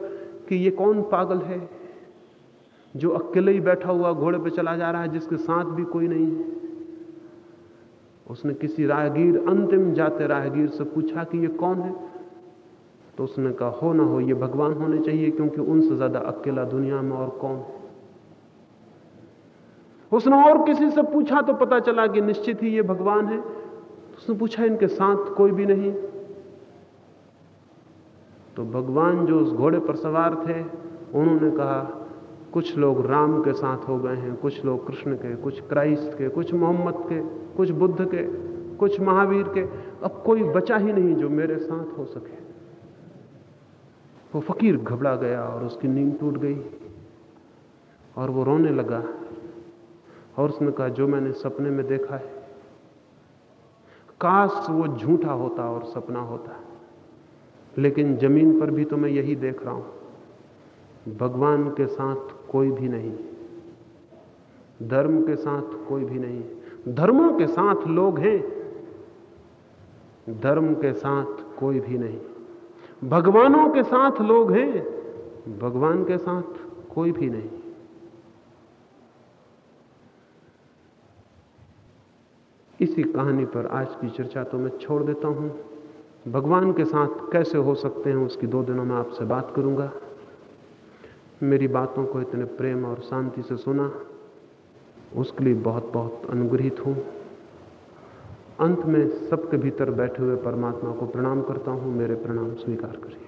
कि ये कौन पागल है, जो अकेले ही बैठा हुआ घोड़े पर चला जा रहा है, जिसके साथ भी कोई नहीं है। उसने किसी राहगीर, अंतिम जाते राहगीर से पूछा कि ये कौन है? तो उसने कहा, हो ना हो, ये भगवान होने चाहिए क्योंकि उनसे ज़्यादा अकेला दुनिया में और कौन है? उसने और किसी से पूछा तो पता चला कि निश्चित ही ये भगवान है। उसने पूछा, इनके साथ कोई भी नहीं? तो भगवान जो उस घोड़े पर सवार थे, उन्होंने कहा कुछ लोग राम के साथ हो गए हैं, कुछ लोग कृष्ण के, कुछ क्राइस्ट के, कुछ मोहम्मद के, कुछ बुद्ध के, कुछ महावीर के। अब कोई बचा ही नहीं जो मेरे साथ हो सके। वो फकीर घबरा गया और उसकी नींद टूट गई और वो रोने लगा और उसने कहा, जो मैंने सपने में देखा है, काश वो झूठा होता और सपना होता। लेकिन ज़मीन पर भी तो मैं यही देख रहा हूँ। भगवान के साथ कोई भी नहीं धर्म के साथ कोई भी नहीं धर्मों के साथ लोग हैं, धर्म के साथ कोई भी नहीं। भगवानों के साथ लोग हैं, भगवान के साथ कोई भी नहीं। इसी कहानी पर आज की चर्चा तो मैं छोड़ देता हूँ। भगवान के साथ कैसे हो सकते हैं उसकी दो दिनों में आपसे बात करूँगा। मेरी बातों को इतने प्रेम और शांति से सुना, उसके लिए बहुत बहुत अनुग्रहित हूँ। अंत में सबके भीतर बैठे हुए परमात्मा को प्रणाम करता हूँ, मेरे प्रणाम स्वीकार करिए।